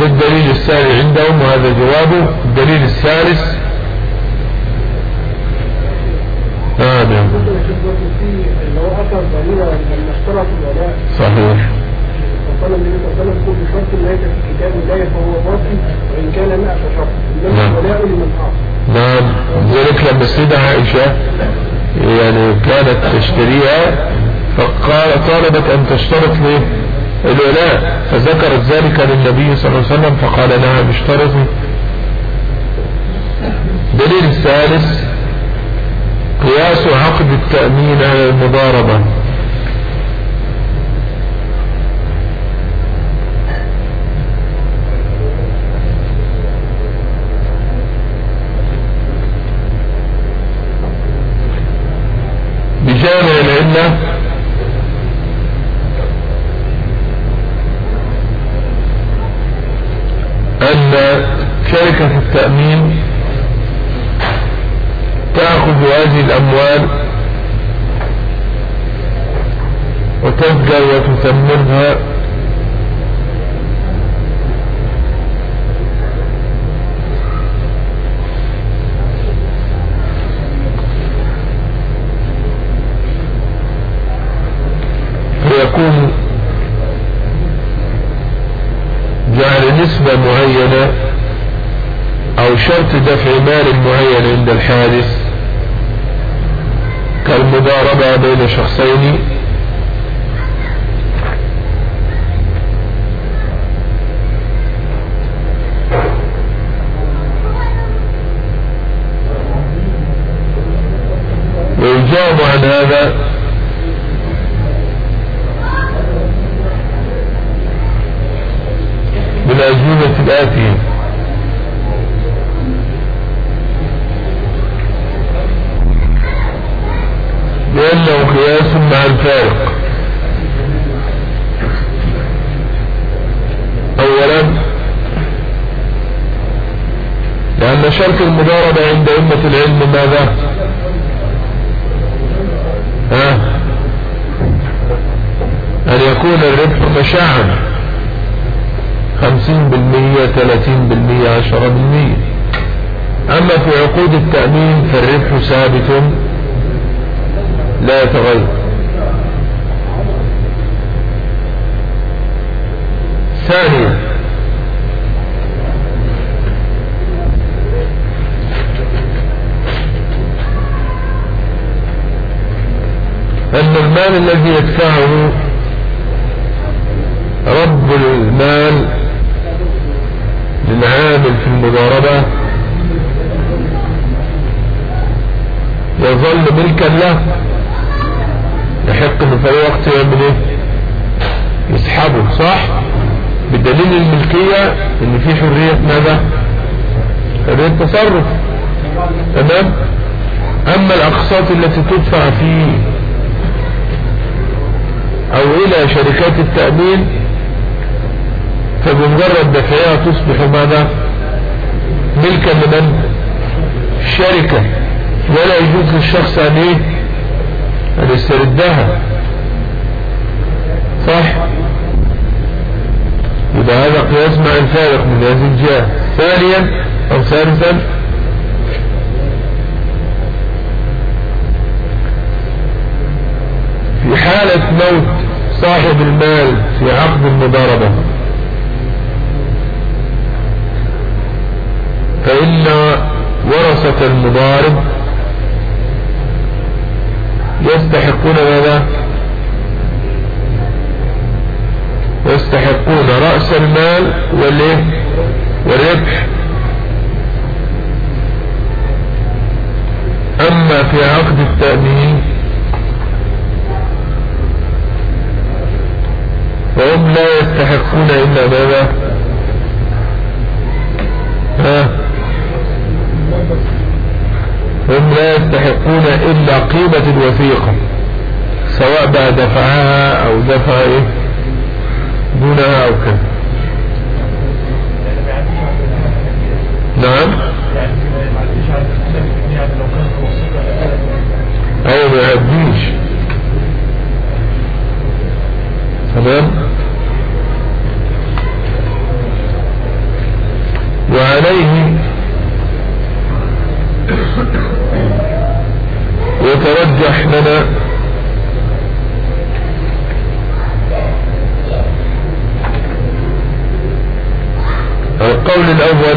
ده الدليل الثاني عندهم وهذا جوابه. الدليل الثالث. آمين. صحيح. وقال النبي صلى الله عليه وسلم كل شرط ليس في كتاب الله فهو باطل وإن كان 100 شرط إنما نعم. الولاء لمن أعطى نعم. ذلك لما السيدة عائشة يعني كانت تشتريها فقال طالبت أن تشترط ليه الولاء فذكرت ذلك للنبي صلى الله عليه وسلم فقال نعم اشترطي دليل الثالث قياس عقد التأمين على المضاربة. العلة أن شركة التأمين تأخذ هذه الأموال وتبدأ وتثمنها شرط دفع مال معين عند الحادث كالمضاربة بين شخصين. ويجاب عن هذا يكون الربح مشاعا خمسين بالمية ثلاثين بالمية عشرة بالمية. أما في عقود التأمين فالربح ثابت. لا يتغير. ثانيا. أن المال الذي يدفعه رب المال للعامل في المضاربة. يظل ملكا له يحق انه في وقت يعمل إيه يسحبه صح؟ بدليل الملكية إن في حرية ماذا؟ حرية تصرف. تمام؟ أما الأقساط التي تدفع في أو إلى شركات التأمين فبمجرد دفعها تصبح ماذا؟ ملكا لمن؟ الشركة ولا يجوز للشخص أن إيه؟ أن يستردها. صح؟ يبقى هذا قياس مع الفارق من هذه الجهة. ثانيا أو ثالثا في حالة موت صاحب المال في عقد المضاربة فإن ورثة المضارب يستحقون ماذا؟ يستحقون رأس المال والإيه؟ والربح. أما في عقد التأمين فهم لا يستحقون إلا ماذا؟ ها؟ هم لا يستحقون إلا قيمة الوثيقة سواء بقى دفعها أو دفع إيه دونها أو كذا. نعم؟ أيوة ما يعديش. تمام؟ over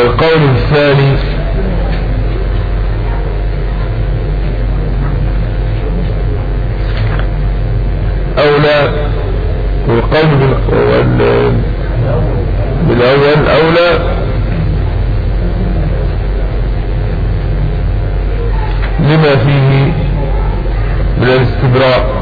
والقول الثاني أولى والقول بالأول أولى لما فيه من الاستبراء؟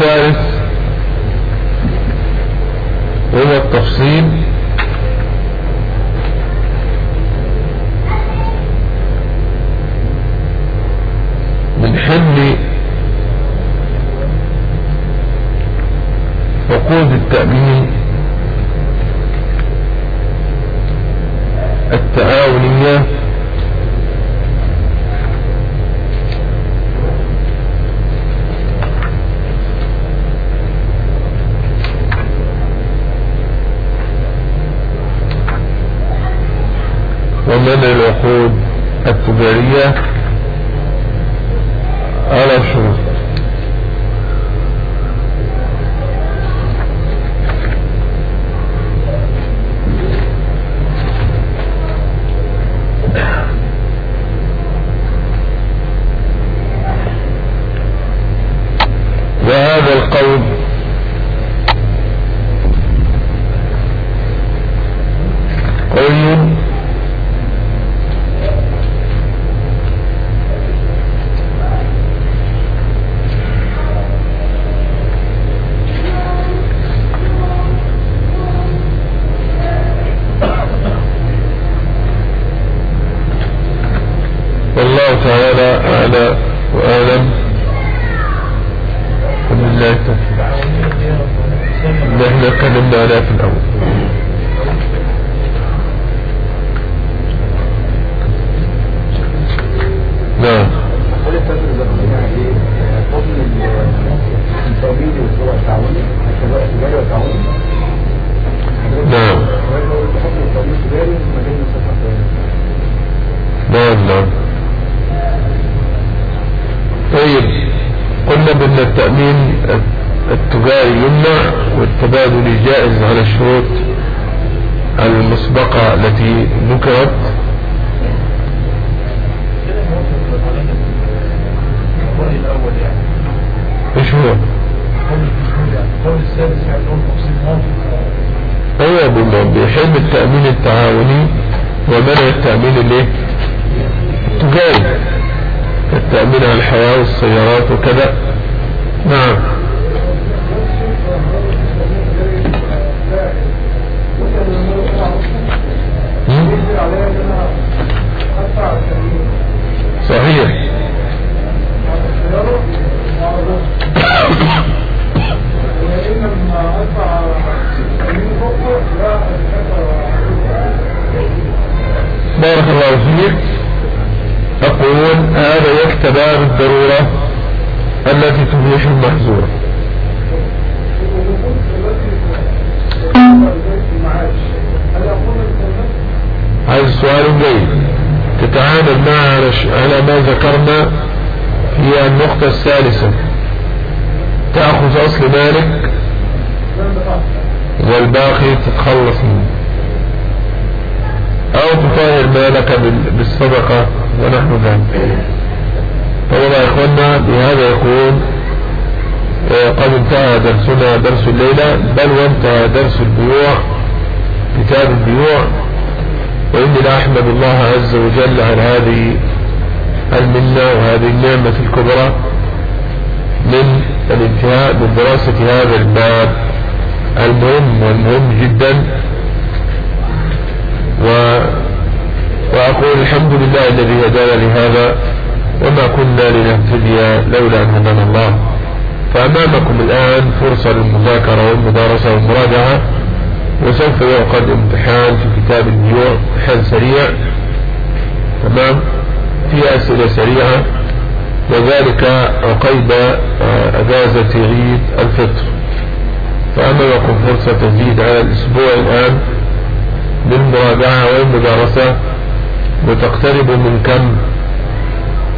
الثالث هو التفصيل. من حمل عقود التأمين التجاري يمنع والتبادل جائز على الشروط المسبقة التي ذكرت. إيش هو؟ أيوه بيحب التأمين التعاوني ومنع التأمين الإيه؟ التجاري. التأمين على الحياة والسيارات وكذا. نعم. صحيح. بارك الله فيك. أقول هذا يكتبى بالضرورة التي تبيح المحظور هذا السؤال جيد. تتعامل معه على ما ذكرنا في النقطة الثالثة. تأخذ أصل مالك والباقي تتخلص منه. أو تطهر مالك بال- بالصدقة ونحو ذلك. طبعا يا إخوانا بهذا يكون آه، قد انتهى درسنا درس الليلة بل وانتهى درس البيوع كتاب البيوع. وإني لا أحمد الله عز وجل على هذه المنة وهذه النعمة الكبرى من الانتهاء من دراسة هذا الباب المهم والمهم جدا. و وأقول الحمد لله الذي هدانا لهذا وما كنا لنهتدي لولا أن هدانا الله. فأمامكم الآن فرصة للمذاكرة والمدارسة والمراجعة. وسوف يعقد امتحان في كتاب البيوع امتحان سريع. تمام؟ في أسئلة سريعة. وذلك عقيب آه، أجازة عيد الفطر فأمامكم فرصة تزيد على الأسبوع الآن للمراجعة والمدارسة وتقترب من كم؟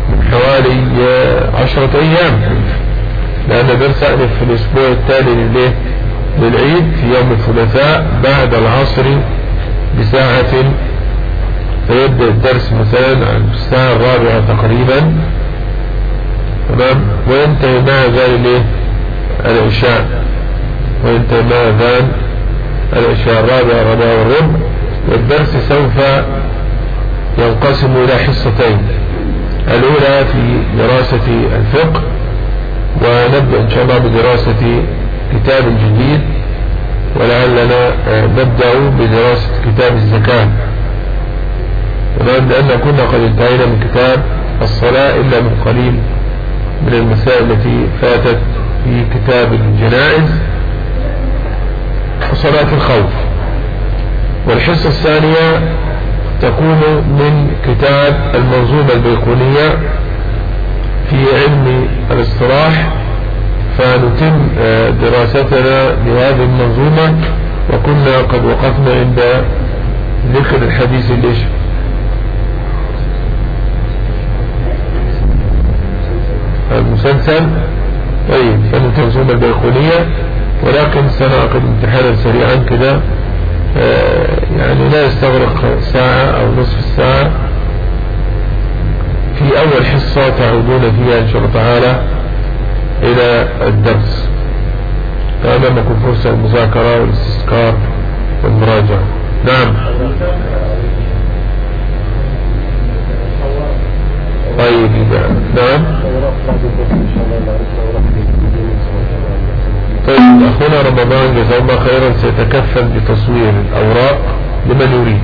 من حوالي آه، عشرة أيام. لأن درس ألف في الأسبوع التالي للإيه؟ للعيد في يوم الثلاثاء بعد العصر بساعة. فيبدأ الدرس مثلا الساعة الرابعة تقريبا. تمام؟ وينتهي مع ذلك؟ العشاء. وينتهي مع ذلك العشاء الرابعة الرابعة والربع والدرس سوف ينقسم إلى حصتين. الأولى في دراسة الفقه. ونبدأ إن شاء الله بدراسة كتاب جديد. ولعلنا آه، نبدأ بدراسة كتاب الزكاة. تمام لأن كنا قد انتهينا من كتاب الصلاة إلا من قليل من المسائل التي فاتت في كتاب الجنائز وصلاة الخوف. والحصة الثانية تكون من كتاب المنظومة البيقونية في علم الاصطلاح فنتم آه، دراستنا لهذه المنظومة وكنا قد وقفنا عند ذكر الحديث ليش؟ المسلسل؟ طيب فالمنظومة البيقونية ولكن سنعقد امتحانا سريعا كده آه، يعني لا يستغرق ساعة أو نصف الساعة في أول حصة تعودون فيها إن شاء الله تعالى. إلى الدرس. فأمامكم فرصة المذاكرة والاستذكار والمراجعة. نعم. طيب نعم. طيب أخونا رمضان جزاه الله خيرا سيتكفل بتصوير الأوراق لمن يريد.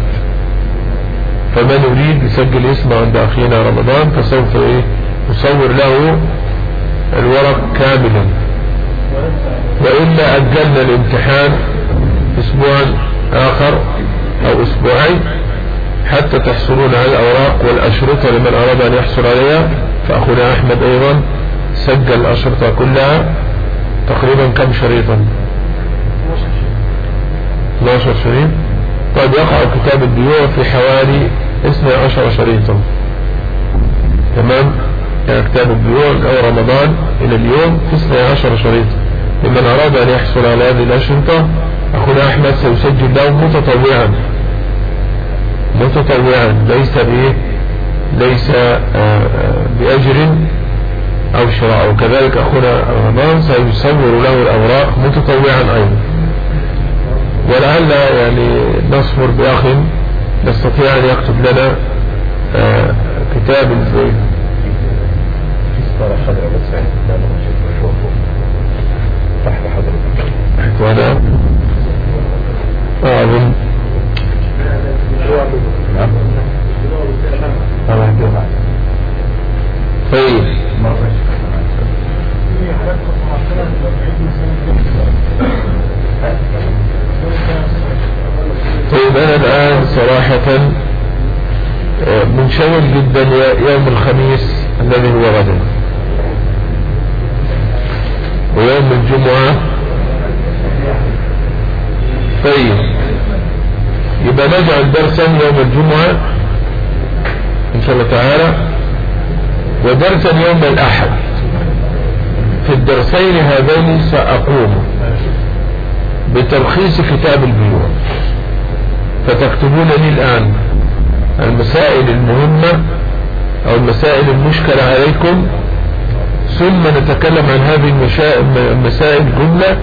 فمن يريد يسجل اسمه عند أخينا رمضان فسوف إيه؟ يصور له الورق كاملا وإلا أجلنا الامتحان أسبوعا آخر أو أسبوعين حتى تحصلون على الأوراق والأشرطة لمن أراد أن يحصل عليها. فأخونا أحمد أيضا سجل الأشرطة كلها. تقريبا كم شريطا؟ 12 شريط. طيب يقع كتاب البيوع في حوالي 12 شريطا. تمام؟ يعني كتاب البيوع أو رمضان إلى اليوم في 12 شريطا لمن أراد أن يحصل على هذه الأشرطة أخونا أحمد سيسجل له متطوعا. متطوعا. ليس بإيه ليس آه، آه، بأجر أو شراء. وكذلك أخونا رمضان سيصور له الأوراق متطوعا أيضا. ولعل يعني نصفر بأخ يستطيع أن يكتب لنا آه، كتاب زي تحت حضرتك وأنا؟ أظن. نعم. طيب. طيب أنا الآن صراحة آه، منشغل جدا يوم الخميس الذي هو غدا. ويوم الجمعة. طيب. يبقى نجعل درسا يوم الجمعة إن شاء الله تعالى. ودرسا يوم الأحد. في الدرسين هذين سأقوم بتلخيص كتاب البيوع. فتكتبون لي الآن المسائل المهمة أو المسائل المشكلة عليكم. ثم نتكلم عن هذه المسائل جملة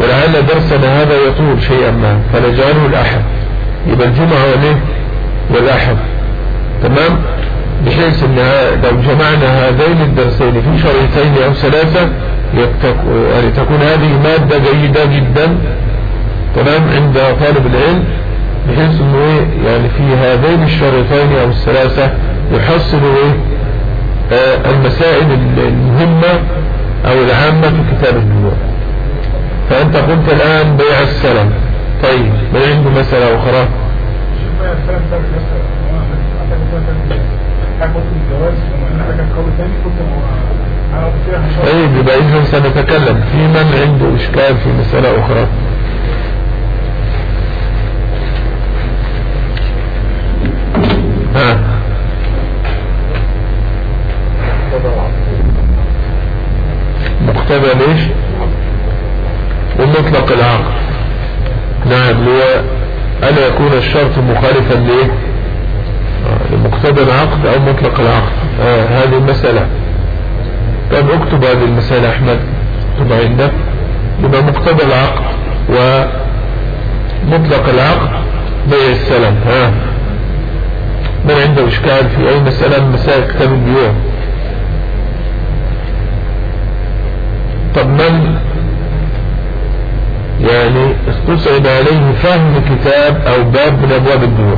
ولعل درسنا هذا يطول شيئا ما فنجعله الأحد. يبقى الجمعة والايه والأحد. تمام؟ بحيث إن لو جمعنا هذين الدرسين في شريطين أو ثلاثة تكون هذه مادة جيدة جدا. تمام؟ عند طالب العلم. بحيث إنه إيه؟ يعني في هذين الشريطين أو الثلاثة يحصل إيه؟ المسائل المهمة أو العامة في كتاب البيوع فأنت قلت الآن بيع السلم. طيب من عنده مسألة أخرى؟ طيب يبقى اذا سنتكلم في من عنده إشكال في مسألة أخرى. مقتضى ليش؟ ومطلق العقل. نعم هو ألا يكون الشرط مخالفا ليه لمقتضى العقد أو مطلق العقد. آه هذه المسألة. طيب اكتب هذه المسألة أحمد. اكتب عندك. يبقى مقتضى العقد ومطلق العقد بيع السلام. ها. من عنده إشكال في أي مسألة من مسائل كتاب البيوع؟ طب من؟ يعني استصعب عليه فهم كتاب أو باب من أبواب البيوع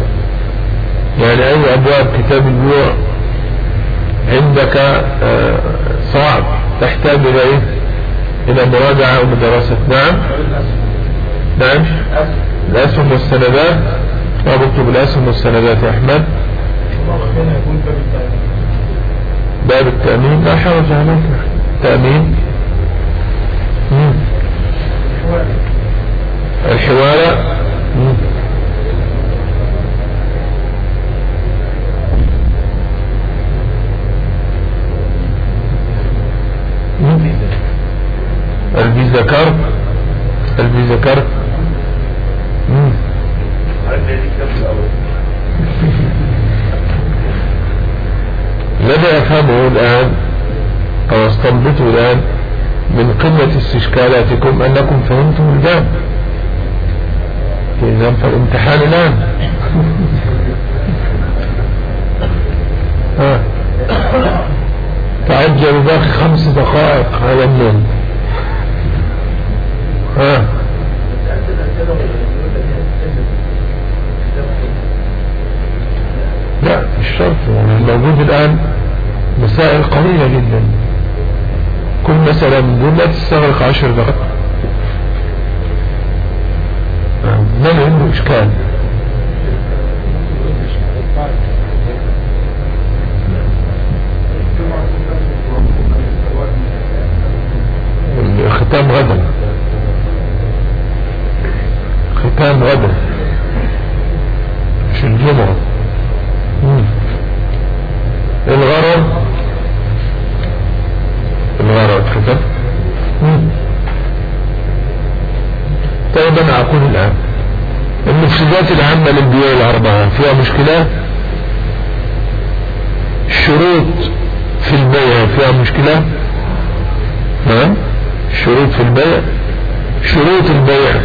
يعني أي أبواب كتاب البيوع عندك آه، صعب تحتاج إلى إيه؟ إلى مراجعة ومدرسة نعم. نعم. الأسهم والسندات. ما بكتب الأسهم والسندات يا أحمد؟ باب التأمين. لا حرج عليك. تأمين. الحوالة الفيزا كارت الذي أفهمه الآن أو أستنبطه الآن من قمة استشكالاتكم أنكم فهمتم الباب. إذا فالامتحان الآن. تعجل باقي خمس دقائق على النوم. ها لا مش شرط. الموجود الآن مسائل قليلة جدا. كل مسألة من دون لا تستغرق عشر دقائق ما عنده إشكال مشكلة الشروط في البيع فيها مشكلة؟ نعم الشروط في البيع شروط البيع.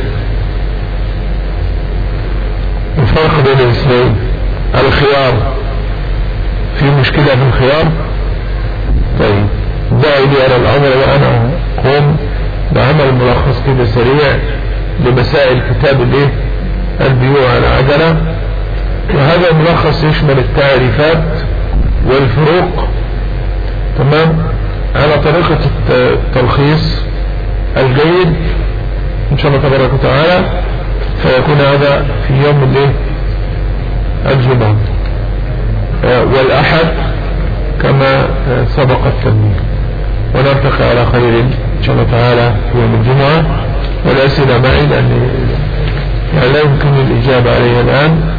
الفرق بين الاثنين الخيار في مشكلة في الخيار؟ طيب دعي لي على الأمر وأنا قوم بعمل ملخص كده سريع لمسائل كتاب البيوع العجلة. وهذا الملخص يشمل التعريفات والفروق تمام؟ على طريقة التلخيص الجيد إن شاء الله تبارك وتعالى فيكون هذا في يوم الايه الجمعة. والأحد كما سبق التنبيه ونلتقي على خير إن شاء الله تعالى في يوم الجمعة. والأسئلة معي لأن يعني لا يمكن الإجابة عليها الآن.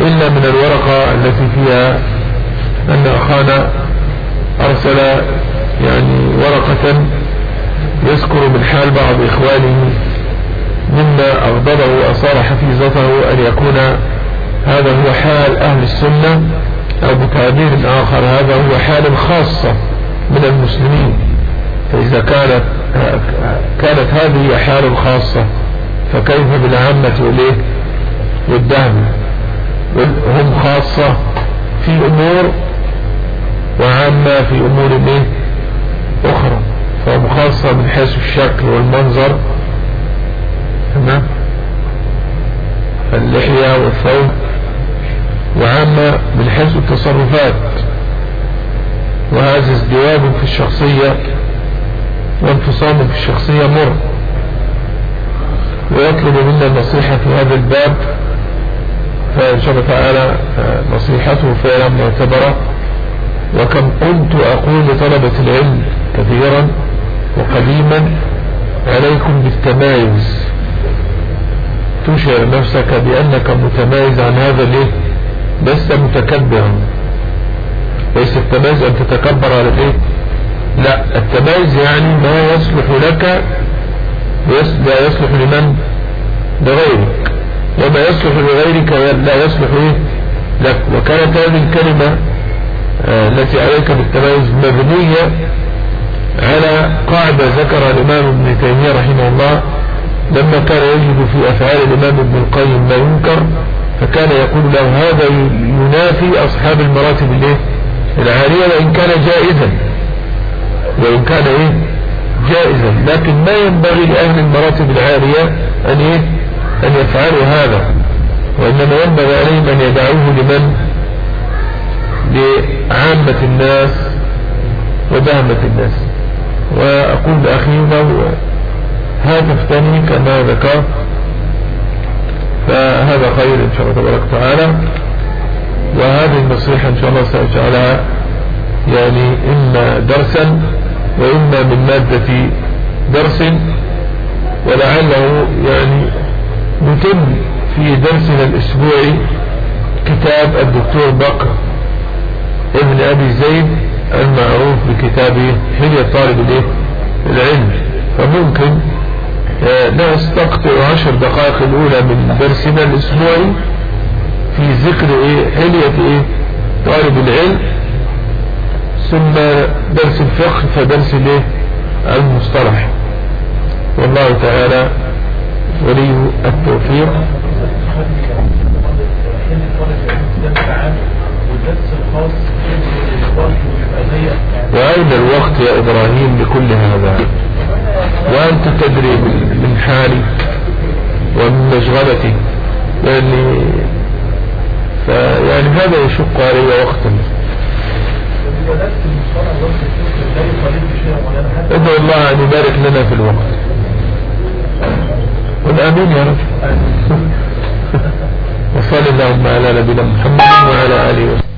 إلا من الورقة التي فيها أن أخانا أرسل يعني ورقة يذكر من حال بعض إخوانه مما أغضبه وأصار حفيظته أن يكون هذا هو حال أهل السنة أو بتعبير آخر هذا هو حال خاصة من المسلمين. فإذا كانت كانت هذه حال خاصة فكيف بالعامة والإيه والدهم؟ هم خاصة في أمور وعامة في أمور إيه؟ أخرى. فهم خاصة من حيث الشكل والمنظر. تمام؟ اللحية والثوب. وعامة من حيث التصرفات. وهذا ازدواج في الشخصية. وانفصام في الشخصية مر. ويطلب منا النصيحة في هذا الباب. فإن شاء تعالى نصيحته فعلا معتبرة. وكم كنت أقول لطلبة العلم كثيرا وقديما عليكم بالتمايز. تشعر نفسك بأنك متمايز عن هذا الإيه؟ لست متكبرا. ليس التمايز أن تتكبر على الإيه؟ لا التمايز يعني ما يصلح لك لا يصلح لمن؟ لغيرك. وما يصلح لغيرك لا يصلح إيه؟ لك. وكانت هذه الكلمة آه التي عليك بالتمايز مبنية على قاعدة ذكر الإمام ابن تيمية رحمه الله لما كان يجد في أفعال الإمام ابن القيم ما ينكر فكان يقول له هذا ينافي أصحاب المراتب الإيه؟ العالية وإن كان جائزا. وإن كان إيه؟ جائزا. لكن ما ينبغي لأهل المراتب العالية أن إيه؟ أن يفعلوا هذا وإنما ينبغي عليهم أن يدعوه لمن؟ لعامة الناس ودهمة الناس. وأقول لأخينا هاتف ثاني كما ذكرت فهذا خير إن شاء الله تبارك وتعالى. وهذه النصيحة إن شاء الله سأجعلها يعني إما درسا وإما من مادة درس ولعله يعني نتم في درسنا الأسبوعي كتاب الدكتور بكر ابن أبي زيد المعروف بكتابه حلية طالب العلم. فممكن نستقطع عشر دقائق الأولى من درسنا الأسبوعي في ذكر إيه؟ حلية إيه؟ طالب العلم ثم درس الفقه فدرس الإيه؟ المصطلح. والله تعالى ولي التوفيق. وأين الوقت يا إبراهيم لكل هذا؟ وأنت تدري من حالي ومن مشغلتي. يعني فيعني هذا يشق علي وقتا. ادعو الله أن يبارك لنا في الوقت. والآمين يا رب. وصلى اللهم على نبينا محمد وعلى آله وسلم